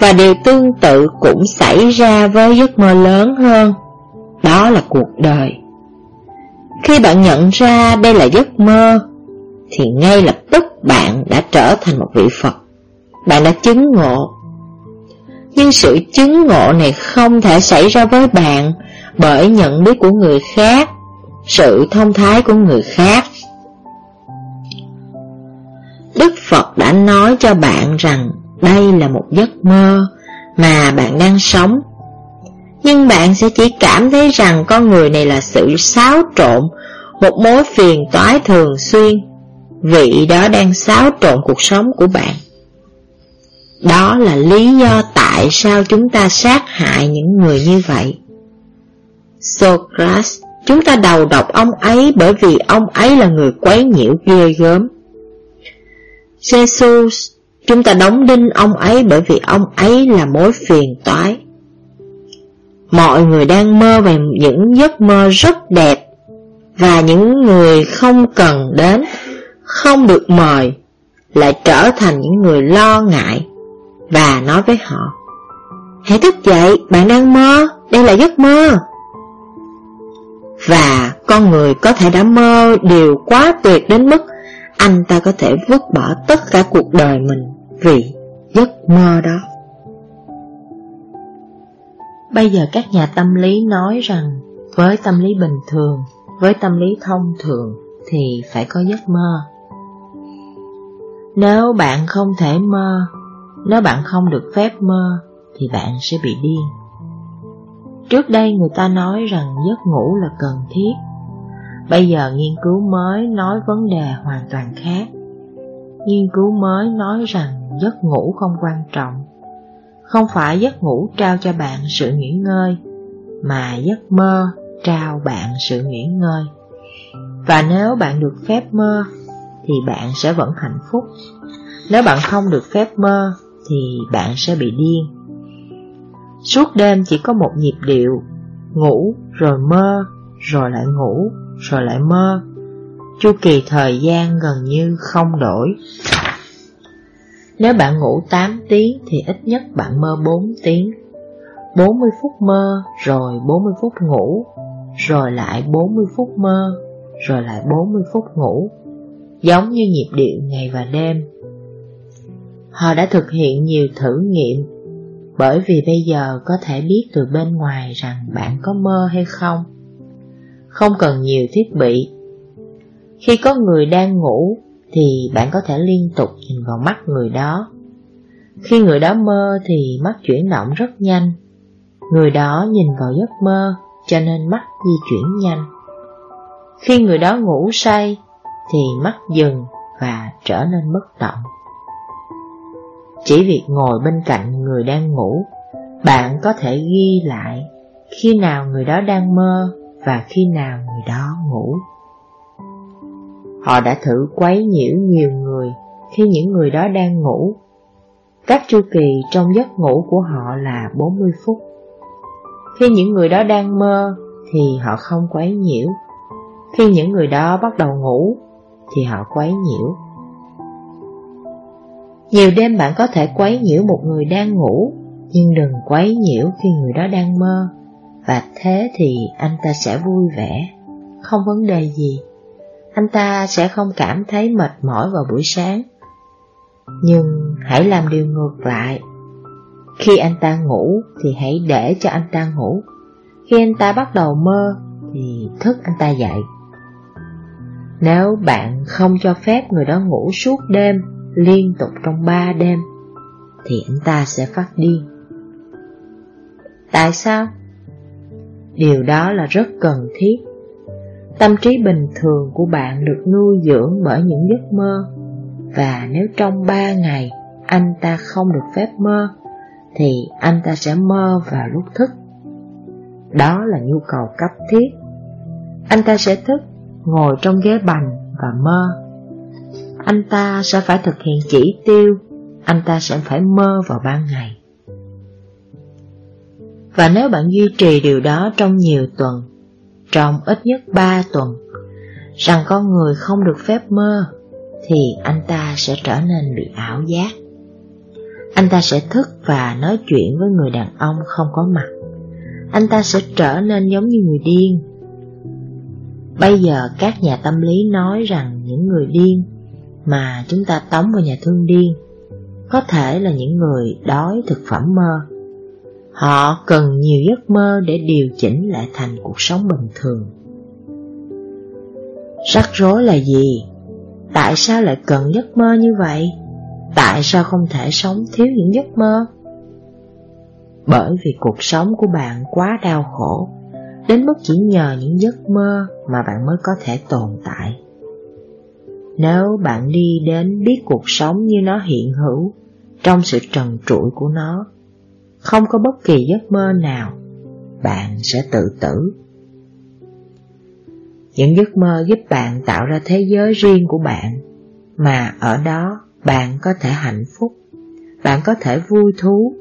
Speaker 1: Và điều tương tự cũng xảy ra với giấc mơ lớn hơn, đó là cuộc đời. Khi bạn nhận ra đây là giấc mơ, thì ngay lập tức bạn đã trở thành một vị Phật. Bạn đã chứng ngộ nhưng sự chứng ngộ này không thể xảy ra với bạn bởi nhận biết của người khác, sự thông thái của người khác. Đức Phật đã nói cho bạn rằng đây là một giấc mơ mà bạn đang sống. Nhưng bạn sẽ chỉ cảm thấy rằng con người này là sự xáo trộn, một mối phiền toái thường xuyên. Vị đó đang xáo trộn cuộc sống của bạn. Đó là lý do tại sao chúng ta sát hại những người như vậy. Socrates, chúng ta đầu độc ông ấy bởi vì ông ấy là người quấy nhiễu ghê gớm. Jesus, chúng ta đóng đinh ông ấy bởi vì ông ấy là mối phiền toái. Mọi người đang mơ về những giấc mơ rất đẹp và những người không cần đến, không được mời, lại trở thành những người lo ngại và nói với họ Hãy thức dậy, bạn đang mơ, đây là giấc mơ. Và con người có thể đã mơ điều quá tuyệt đến mức anh ta có thể vứt bỏ tất cả cuộc đời mình vì giấc mơ đó. Bây giờ các nhà tâm lý nói rằng với tâm lý bình thường, với tâm lý thông thường thì phải có giấc mơ. Nếu bạn không thể mơ, nếu bạn không được phép mơ thì bạn sẽ bị điên. Trước đây người ta nói rằng giấc ngủ là cần thiết. Bây giờ nghiên cứu mới nói vấn đề hoàn toàn khác. Nghiên cứu mới nói rằng giấc ngủ không quan trọng. Không phải giấc ngủ trao cho bạn sự nghỉ ngơi, mà giấc mơ trao bạn sự nghỉ ngơi. Và nếu bạn được phép mơ, thì bạn sẽ vẫn hạnh phúc. Nếu bạn không được phép mơ, thì bạn sẽ bị điên. Suốt đêm chỉ có một nhịp điệu, ngủ rồi mơ, rồi lại ngủ, rồi lại mơ. Chu kỳ thời gian gần như không đổi. Nếu bạn ngủ 8 tiếng thì ít nhất bạn mơ 4 tiếng. 40 phút mơ, rồi 40 phút ngủ, rồi lại 40 phút mơ, rồi lại 40 phút ngủ. Giống như nhịp điệu ngày và đêm. Họ đã thực hiện nhiều thử nghiệm, bởi vì bây giờ có thể biết từ bên ngoài rằng bạn có mơ hay không. Không cần nhiều thiết bị. Khi có người đang ngủ, thì bạn có thể liên tục nhìn vào mắt người đó. Khi người đó mơ thì mắt chuyển động rất nhanh. Người đó nhìn vào giấc mơ, cho nên mắt di chuyển nhanh. Khi người đó ngủ say thì mắt dừng và trở nên bất động. Chỉ việc ngồi bên cạnh người đang ngủ, bạn có thể ghi lại khi nào người đó đang mơ và khi nào người đó ngủ. Họ đã thử quấy nhiễu nhiều người khi những người đó đang ngủ. Các chu kỳ trong giấc ngủ của họ là 40 phút. Khi những người đó đang mơ thì họ không quấy nhiễu. Khi những người đó bắt đầu ngủ thì họ quấy nhiễu. Nhiều đêm bạn có thể quấy nhiễu một người đang ngủ, nhưng đừng quấy nhiễu khi người đó đang mơ, và thế thì anh ta sẽ vui vẻ, không vấn đề gì. Anh ta sẽ không cảm thấy mệt mỏi vào buổi sáng. Nhưng hãy làm điều ngược lại. Khi anh ta ngủ thì hãy để cho anh ta ngủ. Khi anh ta bắt đầu mơ thì thức anh ta dậy. Nếu bạn không cho phép người đó ngủ suốt đêm liên tục trong ba đêm, thì anh ta sẽ phát điên. Tại sao? Điều đó là rất cần thiết. Tâm trí bình thường của bạn được nuôi dưỡng bởi những giấc mơ, và nếu trong ba ngày anh ta không được phép mơ, thì anh ta sẽ mơ vào lúc thức. Đó là nhu cầu cấp thiết. Anh ta sẽ thức, ngồi trong ghế bành và mơ anh ta sẽ phải thực hiện chỉ tiêu, anh ta sẽ phải mơ vào ban ngày. Và nếu bạn duy trì điều đó trong nhiều tuần, trong ít nhất 3 tuần, rằng con người không được phép mơ, thì anh ta sẽ trở nên bị ảo giác. Anh ta sẽ thức và nói chuyện với người đàn ông không có mặt. Anh ta sẽ trở nên giống như người điên. Bây giờ các nhà tâm lý nói rằng những người điên mà chúng ta tống vào nhà thương điên có thể là những người đói thực phẩm mơ. Họ cần nhiều giấc mơ để điều chỉnh lại thành cuộc sống bình thường. Rắc rối là gì? Tại sao lại cần giấc mơ như vậy? Tại sao không thể sống thiếu những giấc mơ? Bởi vì cuộc sống của bạn quá đau khổ, đến mức chỉ nhờ những giấc mơ mà bạn mới có thể tồn tại. Nếu bạn đi đến biết cuộc sống như nó hiện hữu, trong sự trần trụi của nó, không có bất kỳ giấc mơ nào, bạn sẽ tự tử. Những giấc mơ giúp bạn tạo ra thế giới riêng của bạn, mà ở đó bạn có thể hạnh phúc, bạn có thể vui thú,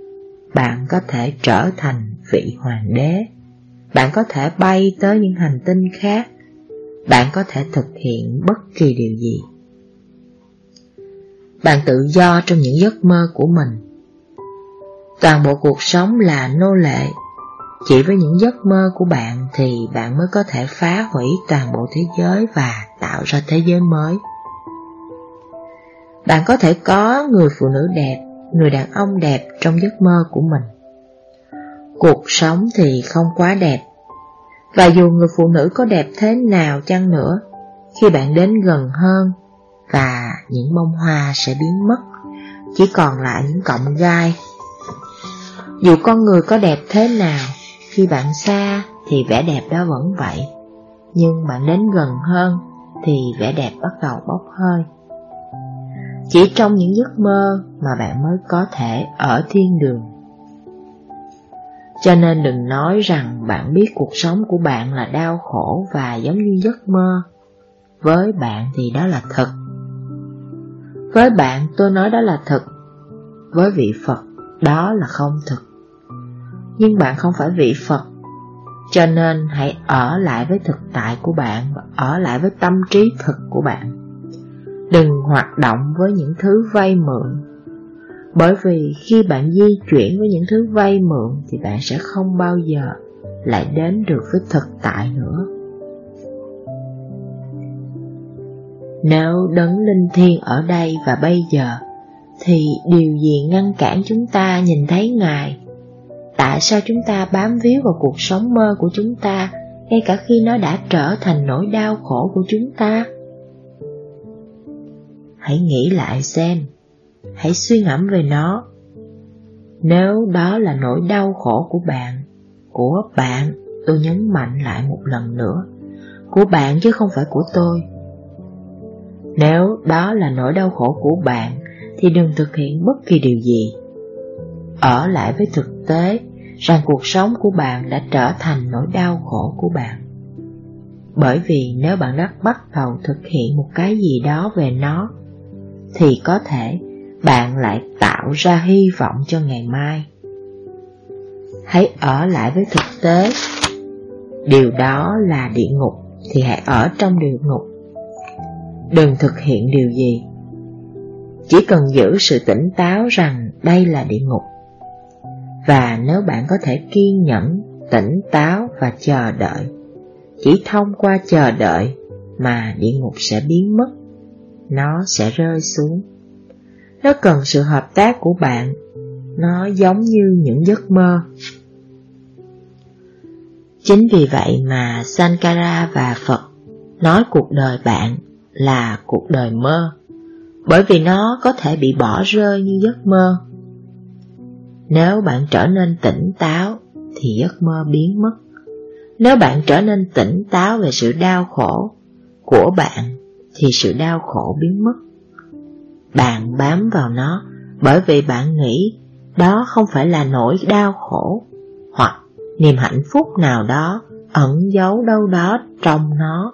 Speaker 1: bạn có thể trở thành vị hoàng đế, bạn có thể bay tới những hành tinh khác, bạn có thể thực hiện bất kỳ điều gì. Bạn tự do trong những giấc mơ của mình. Toàn bộ cuộc sống là nô lệ. Chỉ với những giấc mơ của bạn thì bạn mới có thể phá hủy toàn bộ thế giới và tạo ra thế giới mới. Bạn có thể có người phụ nữ đẹp, người đàn ông đẹp trong giấc mơ của mình. Cuộc sống thì không quá đẹp, và dù người phụ nữ có đẹp thế nào chăng nữa, khi bạn đến gần hơn và những bông hoa sẽ biến mất, chỉ còn lại những cọng gai. Dù con người có đẹp thế nào, khi bạn xa thì vẻ đẹp đó vẫn vậy, nhưng bạn đến gần hơn thì vẻ đẹp bắt đầu bốc hơi. Chỉ trong những giấc mơ mà bạn mới có thể ở thiên đường. Cho nên đừng nói rằng bạn biết cuộc sống của bạn là đau khổ và giống như giấc mơ. Với bạn thì đó là thật. Với bạn, tôi nói đó là thật. Với vị Phật, đó là không thực. Nhưng bạn không phải vị Phật. Cho nên hãy ở lại với thực tại của bạn và ở lại với tâm trí thực của bạn. Đừng hoạt động với những thứ vay mượn bởi vì khi bạn di chuyển với những thứ vay mượn thì bạn sẽ không bao giờ lại đến được với thực tại nữa. Nếu đấng linh thiêng ở đây và bây giờ, thì điều gì ngăn cản chúng ta nhìn thấy Ngài? Tại sao chúng ta bám víu vào cuộc sống mơ của chúng ta, ngay cả khi nó đã trở thành nỗi đau khổ của chúng ta? Hãy nghĩ lại xem, hãy suy ngẫm về nó. Nếu đó là nỗi đau khổ của bạn, của bạn, tôi nhấn mạnh lại một lần nữa, của bạn chứ không phải của tôi. Nếu đó là nỗi đau khổ của bạn, thì đừng thực hiện bất kỳ điều gì. Ở lại với thực tế rằng cuộc sống của bạn đã trở thành nỗi đau khổ của bạn. Bởi vì nếu bạn đã bắt đầu thực hiện một cái gì đó về nó, thì có thể bạn lại tạo ra hy vọng cho ngày mai. Hãy ở lại với thực tế. Điều đó là địa ngục thì hãy ở trong địa ngục. Đừng thực hiện điều gì. Chỉ cần giữ sự tỉnh táo rằng đây là địa ngục. Và nếu bạn có thể kiên nhẫn, tỉnh táo và chờ đợi, chỉ thông qua chờ đợi mà địa ngục sẽ biến mất, nó sẽ rơi xuống. Nó cần sự hợp tác của bạn. Nó giống như những giấc mơ. Chính vì vậy mà Sankara và Phật nói cuộc đời bạn là cuộc đời mơ. Bởi vì nó có thể bị bỏ rơi như giấc mơ. Nếu bạn trở nên tỉnh táo, thì giấc mơ biến mất. Nếu bạn trở nên tỉnh táo về sự đau khổ của bạn, thì sự đau khổ biến mất bạn bám vào nó bởi vì bạn nghĩ đó không phải là nỗi đau khổ hoặc niềm hạnh phúc nào đó ẩn giấu đâu đó trong nó.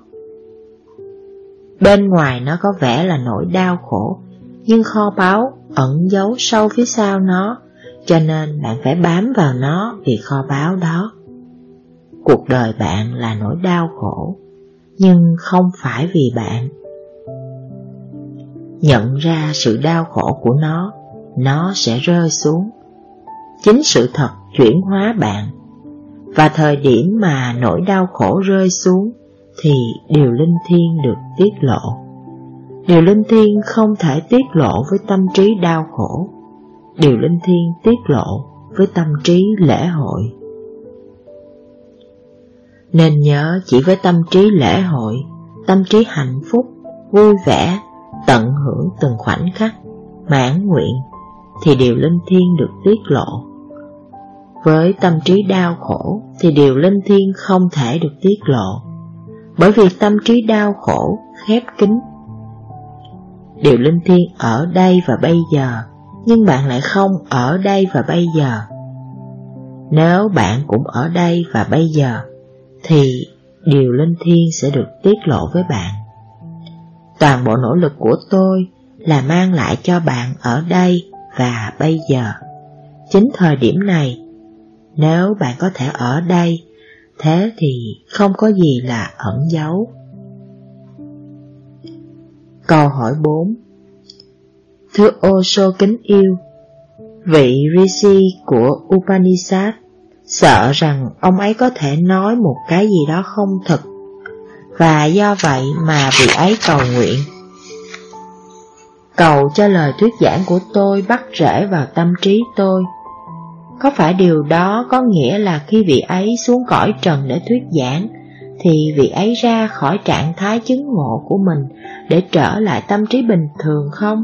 Speaker 1: Bên ngoài nó có vẻ là nỗi đau khổ, nhưng kho báu ẩn giấu sâu phía sau nó, cho nên bạn phải bám vào nó vì kho báu đó. Cuộc đời bạn là nỗi đau khổ, nhưng không phải vì bạn nhận ra sự đau khổ của nó, nó sẽ rơi xuống. Chính sự thật chuyển hóa bạn, và thời điểm mà nỗi đau khổ rơi xuống thì điều linh thiêng được tiết lộ. Điều linh thiêng không thể tiết lộ với tâm trí đau khổ, điều linh thiêng tiết lộ với tâm trí lễ hội. Nên nhớ chỉ với tâm trí lễ hội, tâm trí hạnh phúc, vui vẻ tận hưởng từng khoảnh khắc, mãn nguyện, thì điều linh thiêng được tiết lộ. Với tâm trí đau khổ thì điều linh thiêng không thể được tiết lộ, bởi vì tâm trí đau khổ khép kín. Điều linh thiêng ở đây và bây giờ, nhưng bạn lại không ở đây và bây giờ. Nếu bạn cũng ở đây và bây giờ, thì điều linh thiêng sẽ được tiết lộ với bạn. Toàn bộ nỗ lực của tôi là mang lại cho bạn ở đây và bây giờ. Chính thời điểm này, nếu bạn có thể ở đây, thế thì không có gì là ẩn giấu. Câu hỏi 4 Thưa Osho kính yêu, vị Rishi của Upanishad sợ rằng ông ấy có thể nói một cái gì đó không thực, và do vậy mà vị ấy cầu nguyện. Cầu cho lời thuyết giảng của tôi bắt rễ vào tâm trí tôi. Có phải điều đó có nghĩa là khi vị ấy xuống cõi trần để thuyết giảng, thì vị ấy ra khỏi trạng thái chứng ngộ của mình để trở lại tâm trí bình thường không?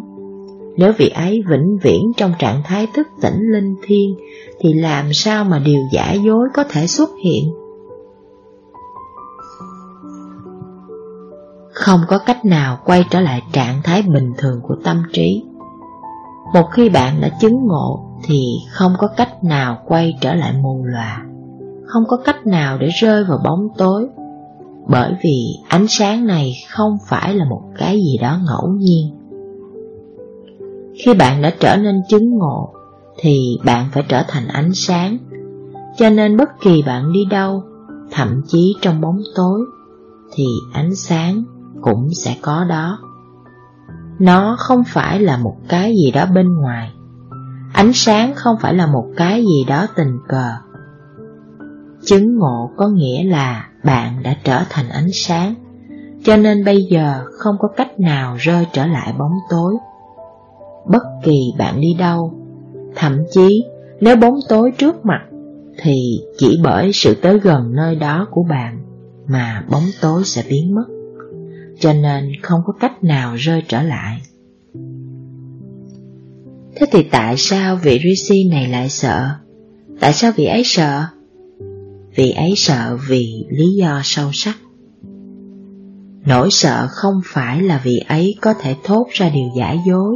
Speaker 1: Nếu vị ấy vĩnh viễn trong trạng thái thức tỉnh linh thiêng, thì làm sao mà điều giả dối có thể xuất hiện? Không có cách nào quay trở lại trạng thái bình thường của tâm trí. Một khi bạn đã chứng ngộ thì không có cách nào quay trở lại mù lòa, không có cách nào để rơi vào bóng tối, bởi vì ánh sáng này không phải là một cái gì đó ngẫu nhiên. Khi bạn đã trở nên chứng ngộ, thì bạn phải trở thành ánh sáng. Cho nên bất kỳ bạn đi đâu, thậm chí trong bóng tối, thì ánh sáng cũng sẽ có đó. Nó không phải là một cái gì đó bên ngoài. Ánh sáng không phải là một cái gì đó tình cờ. Chứng ngộ có nghĩa là bạn đã trở thành ánh sáng, cho nên bây giờ không có cách nào rơi trở lại bóng tối bất kỳ bạn đi đâu. Thậm chí, nếu bóng tối trước mặt, thì chỉ bởi sự tới gần nơi đó của bạn mà bóng tối sẽ biến mất. Cho nên không có cách nào rơi trở lại. Thế thì tại sao vị Rishi này lại sợ? Tại sao vị ấy sợ? Vị ấy sợ vì lý do sâu sắc. Nỗi sợ không phải là vị ấy có thể thốt ra điều giả dối,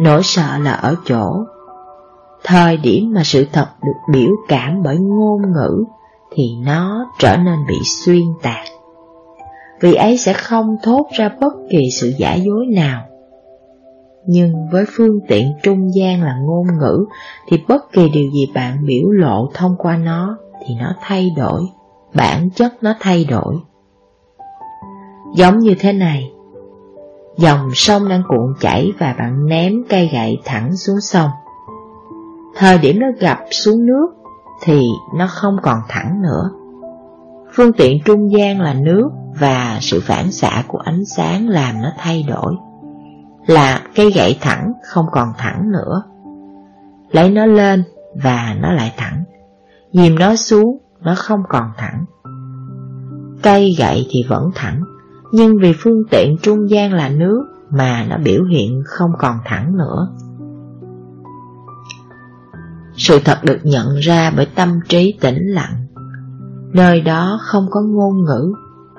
Speaker 1: Nỗi sợ là ở chỗ Thời điểm mà sự thật được biểu cảm bởi ngôn ngữ Thì nó trở nên bị xuyên tạc vì ấy sẽ không thốt ra bất kỳ sự giả dối nào Nhưng với phương tiện trung gian là ngôn ngữ, Thì bất kỳ điều gì bạn biểu lộ thông qua nó Thì nó thay đổi, Bản chất nó thay đổi Giống như thế này, Dòng sông đang cuộn chảy và bạn ném cây gậy thẳng xuống sông. Thời điểm nó gặp xuống nước thì nó không còn thẳng nữa. Phương tiện trung gian là nước và sự phản xạ của ánh sáng làm nó thay đổi. Là cây gậy thẳng không còn thẳng nữa. Lấy nó lên và nó lại thẳng. Dìm nó xuống, nó không còn thẳng. Cây gậy thì vẫn thẳng, nhưng vì phương tiện trung gian là nước mà nó biểu hiện không còn thẳng nữa. Sự thật được nhận ra bởi tâm trí tĩnh lặng. Nơi đó không có ngôn ngữ,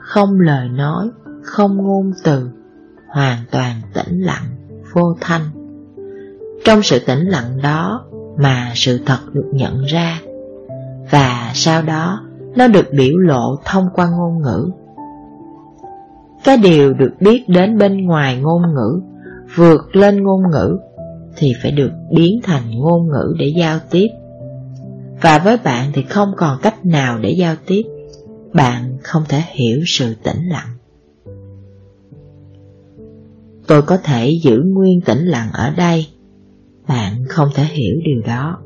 Speaker 1: không lời nói, không ngôn từ, hoàn toàn tĩnh lặng, vô thanh. Trong sự tĩnh lặng đó mà sự thật được nhận ra, và sau đó nó được biểu lộ thông qua ngôn ngữ cái điều được biết đến bên ngoài ngôn ngữ, vượt lên ngôn ngữ, thì phải được biến thành ngôn ngữ để giao tiếp. Và với bạn thì không còn cách nào để giao tiếp, bạn không thể hiểu sự tĩnh lặng. Tôi có thể giữ nguyên tĩnh lặng ở đây, bạn không thể hiểu điều đó.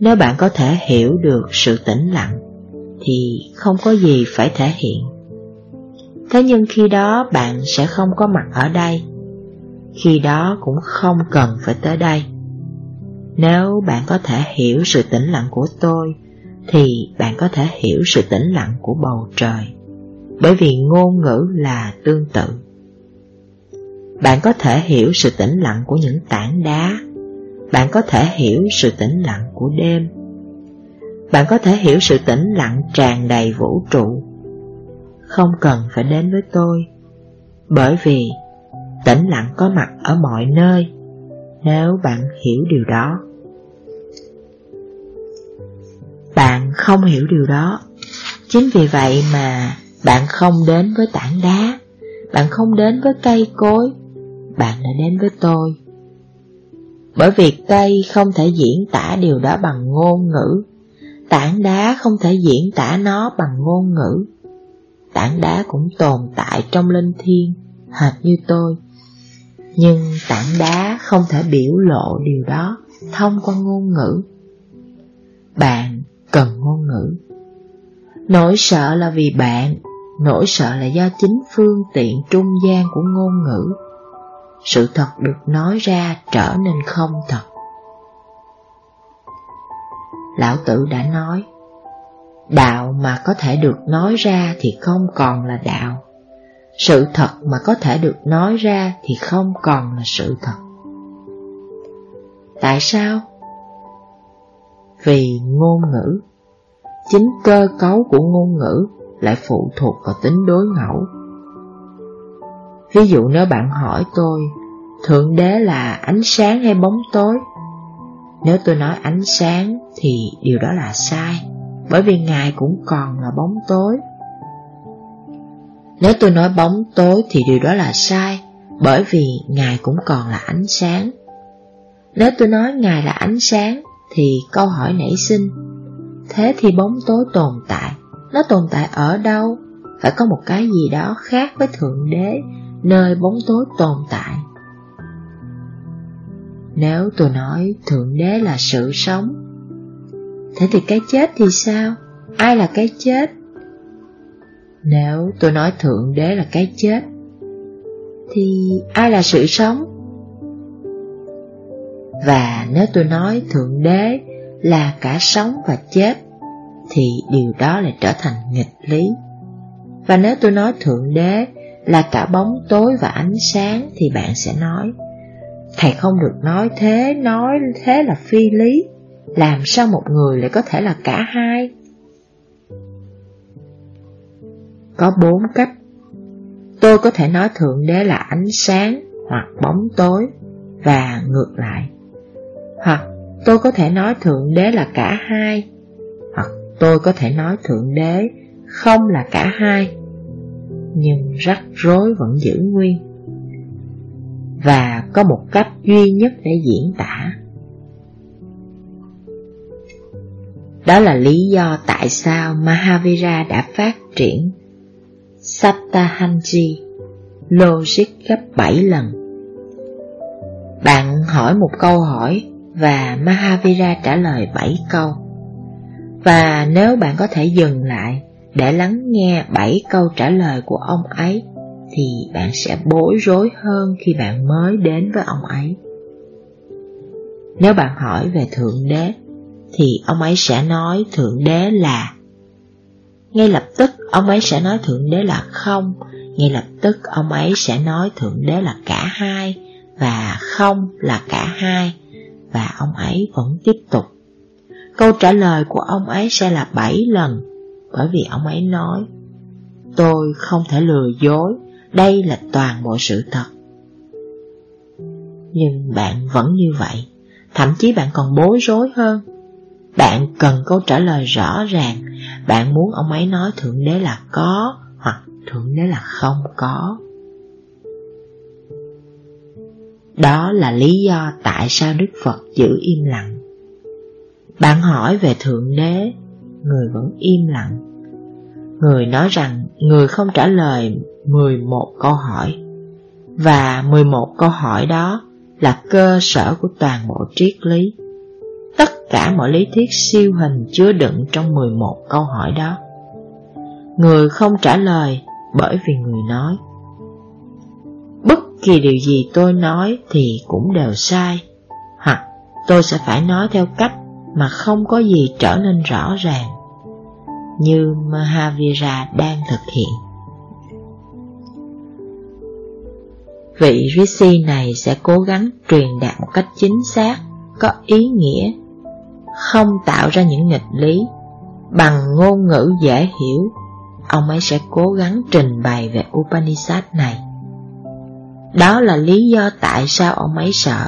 Speaker 1: Nếu bạn có thể hiểu được sự tĩnh lặng, thì không có gì phải thể hiện. Thế nhưng khi đó bạn sẽ không có mặt ở đây Khi đó cũng không cần phải tới đây Nếu bạn có thể hiểu sự tĩnh lặng của tôi thì bạn có thể hiểu sự tĩnh lặng của bầu trời Bởi vì ngôn ngữ là tương tự Bạn có thể hiểu sự tĩnh lặng của những tảng đá bạn có thể hiểu sự tĩnh lặng của đêm. Bạn có thể hiểu sự tĩnh lặng tràn đầy vũ trụ. Không cần phải đến với tôi, bởi vì tĩnh lặng có mặt ở mọi nơi nếu bạn hiểu điều đó. Bạn không hiểu điều đó, chính vì vậy mà bạn không đến với tảng đá, bạn không đến với cây cối, bạn đã đến với tôi. Bởi vì cây không thể diễn tả điều đó bằng ngôn ngữ, tảng đá không thể diễn tả nó bằng ngôn ngữ. Tảng đá cũng tồn tại trong linh thiên, hệt như tôi. Nhưng tảng đá không thể biểu lộ điều đó thông qua ngôn ngữ. Bạn cần ngôn ngữ. Nỗi sợ là vì bạn, nỗi sợ là do chính phương tiện trung gian của ngôn ngữ sự thật được nói ra trở nên không thật. Lão tử đã nói, đạo mà có thể được nói ra thì không còn là đạo, sự thật mà có thể được nói ra thì không còn là sự thật. Tại sao? Vì ngôn ngữ, chính cơ cấu của ngôn ngữ lại phụ thuộc vào tính đối ngẫu Ví dụ nếu bạn hỏi tôi, Thượng Đế là ánh sáng hay bóng tối? Nếu tôi nói ánh sáng thì điều đó là sai, bởi vì Ngài cũng còn là bóng tối. Nếu tôi nói bóng tối thì điều đó là sai, bởi vì Ngài cũng còn là ánh sáng. Nếu tôi nói Ngài là ánh sáng thì câu hỏi nảy sinh, thế thì bóng tối tồn tại, nó tồn tại ở đâu? Phải có một cái gì đó khác với Thượng Đế nơi bóng tối tồn tại. Nếu tôi nói Thượng Đế là sự sống, thế thì cái chết thì sao? Ai là cái chết? Nếu tôi nói Thượng Đế là cái chết, thì ai là sự sống? Và nếu tôi nói Thượng Đế là cả sống và chết, thì điều đó lại trở thành nghịch lý. Và nếu tôi nói Thượng Đế là cả bóng tối và ánh sáng thì bạn sẽ nói Thầy không được nói thế, nói thế là phi lý Làm sao một người lại có thể là cả hai? Có bốn cách Tôi có thể nói Thượng Đế là ánh sáng hoặc bóng tối và ngược lại hoặc tôi có thể nói Thượng Đế là cả hai Hoặc tôi có thể nói Thượng Đế không là cả hai nhưng rắc rối vẫn giữ nguyên. Và có một cách duy nhất để diễn tả. Đó là lý do tại sao Mahavira đã phát triển Saptahanji logic gấp 7 lần. Bạn hỏi một câu hỏi và Mahavira trả lời 7 câu. Và nếu bạn có thể dừng lại để lắng nghe bảy câu trả lời của ông ấy thì bạn sẽ bối rối hơn khi bạn mới đến với ông ấy. Nếu bạn hỏi về Thượng Đế, thì ông ấy sẽ nói Thượng Đế là. Ngay lập tức ông ấy sẽ nói Thượng Đế là không, ngay lập tức ông ấy sẽ nói Thượng Đế là cả hai, và không là cả hai, và ông ấy vẫn tiếp tục. Câu trả lời của ông ấy sẽ là bảy lần, bởi vì ông ấy nói Tôi không thể lừa dối, đây là toàn bộ sự thật. Nhưng bạn vẫn như vậy, thậm chí bạn còn bối rối hơn. Bạn cần câu trả lời rõ ràng, bạn muốn ông ấy nói Thượng Đế là có hoặc Thượng Đế là không có. Đó là lý do tại sao Đức Phật giữ im lặng. Bạn hỏi về Thượng Đế, người vẫn im lặng. Người nói rằng người không trả lời 11 câu hỏi, và 11 câu hỏi đó là cơ sở của toàn bộ triết lý. Tất cả mọi lý thuyết siêu hình chứa đựng trong 11 câu hỏi đó. Người không trả lời bởi vì người nói. Bất kỳ điều gì tôi nói thì cũng đều sai, hoặc tôi sẽ phải nói theo cách mà không có gì trở nên rõ ràng như Mahavira đang thực hiện. Vị Rishi này sẽ cố gắng truyền đạt một cách chính xác có ý nghĩa, không tạo ra những nghịch lý, bằng ngôn ngữ dễ hiểu, ông ấy sẽ cố gắng trình bày về Upanishad này. Đó là lý do tại sao ông ấy sợ,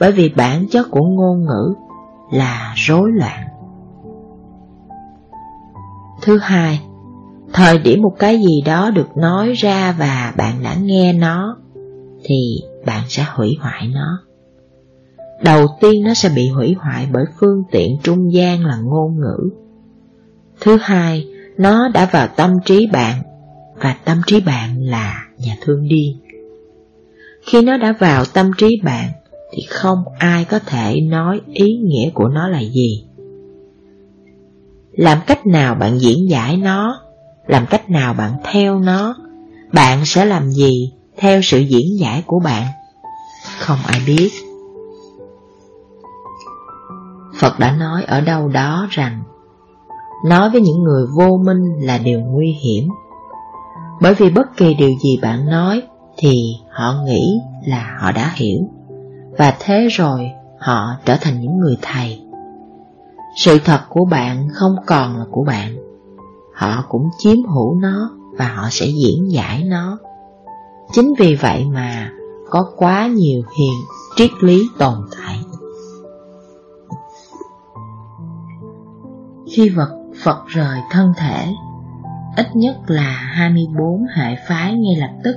Speaker 1: bởi vì bản chất của ngôn ngữ là rối loạn. Thứ hai, thời điểm một cái gì đó được nói ra và bạn đã nghe nó, thì bạn sẽ hủy hoại nó. Đầu tiên nó sẽ bị hủy hoại bởi phương tiện trung gian là ngôn ngữ. Thứ hai, nó đã vào tâm trí bạn, và tâm trí bạn là nhà thương điên. Khi nó đã vào tâm trí bạn, thì không ai có thể nói ý nghĩa của nó là gì. Làm cách nào bạn diễn giải nó, làm cách nào bạn theo nó, bạn sẽ làm gì theo sự diễn giải của bạn? Không ai biết. Phật đã nói ở đâu đó rằng Nói với những người vô minh là điều nguy hiểm Bởi vì bất kỳ điều gì bạn nói thì họ nghĩ là họ đã hiểu. Và thế rồi họ trở thành những người thầy. Sự thật của bạn không còn là của bạn. Họ cũng chiếm hữu nó và họ sẽ diễn giải nó. Chính vì vậy mà có quá nhiều hiền triết lý tồn tại. Khi vật Phật rời thân thể, ít nhất là 24 hệ phái ngay lập tức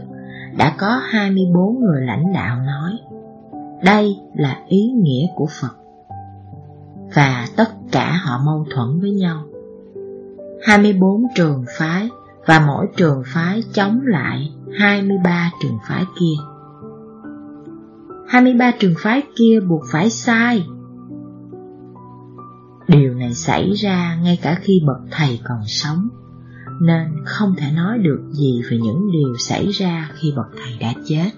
Speaker 1: đã có 24 người lãnh đạo nói đây là ý nghĩa của Phật và tất cả họ mâu thuẫn với nhau. 24 trường phái và mỗi trường phái chống lại 23 trường phái kia. 23 trường phái kia buộc phải sai Điều này xảy ra ngay cả khi bậc thầy còn sống, nên không thể nói được gì về những điều xảy ra khi bậc thầy đã chết.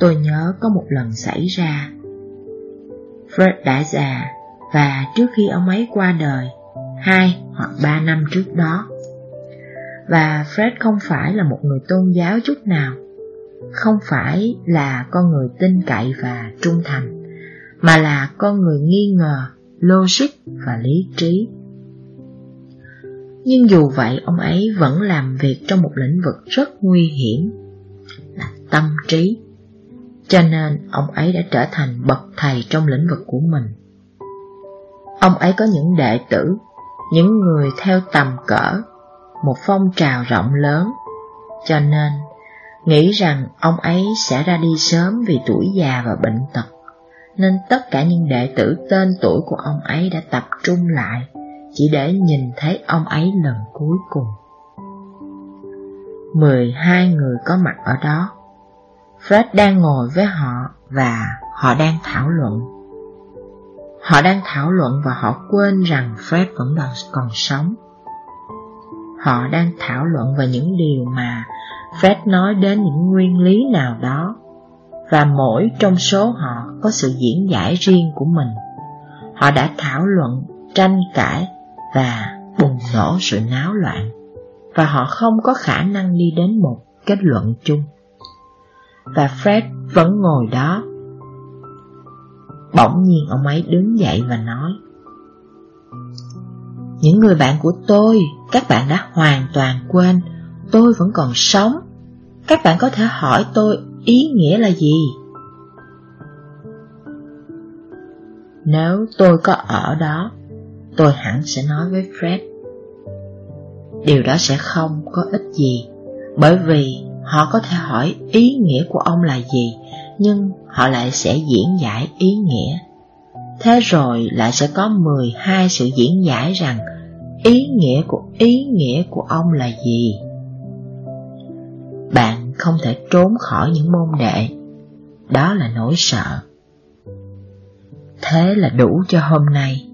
Speaker 1: Tôi nhớ có một lần xảy ra, Fred đã già và trước khi ông ấy qua đời, hai hoặc ba năm trước đó. Và Fred không phải là một người tôn giáo chút nào, không phải là con người tin cậy và trung thành mà là con người nghi ngờ, logic và lý trí. Nhưng dù vậy ông ấy vẫn làm việc trong một lĩnh vực rất nguy hiểm là tâm trí. Cho nên ông ấy đã trở thành bậc thầy trong lĩnh vực của mình. Ông ấy có những đệ tử, những người theo tầm cỡ, một phong trào rộng lớn, cho nên nghĩ rằng ông ấy sẽ ra đi sớm vì tuổi già và bệnh tật nên tất cả những đệ tử tên tuổi của ông ấy đã tập trung lại chỉ để nhìn thấy ông ấy lần cuối cùng. Mười hai người có mặt ở đó. Fred đang ngồi với họ và họ đang thảo luận. Họ đang thảo luận và họ quên rằng Fred vẫn còn sống. Họ đang thảo luận về những điều mà Fred nói đến những nguyên lý nào đó và mỗi trong số họ có sự diễn giải riêng của mình. Họ đã thảo luận, tranh cãi và bùng nổ sự náo loạn, và họ không có khả năng đi đến một kết luận chung. Và Fred vẫn ngồi đó. Bỗng nhiên ông ấy đứng dậy và nói Những người bạn của tôi, các bạn đã hoàn toàn quên tôi vẫn còn sống. Các bạn có thể hỏi tôi ý nghĩa là gì? Nếu tôi có ở đó, tôi hẳn sẽ nói với Fred. Điều đó sẽ không có ích gì, bởi vì họ có thể hỏi ý nghĩa của ông là gì, nhưng họ lại sẽ diễn giải ý nghĩa. Thế rồi lại sẽ có 12 sự diễn giải rằng ý nghĩa của ý nghĩa của ông là gì. Bạn không thể trốn khỏi những môn đệ, đó là nỗi sợ. Thế là đủ cho hôm nay.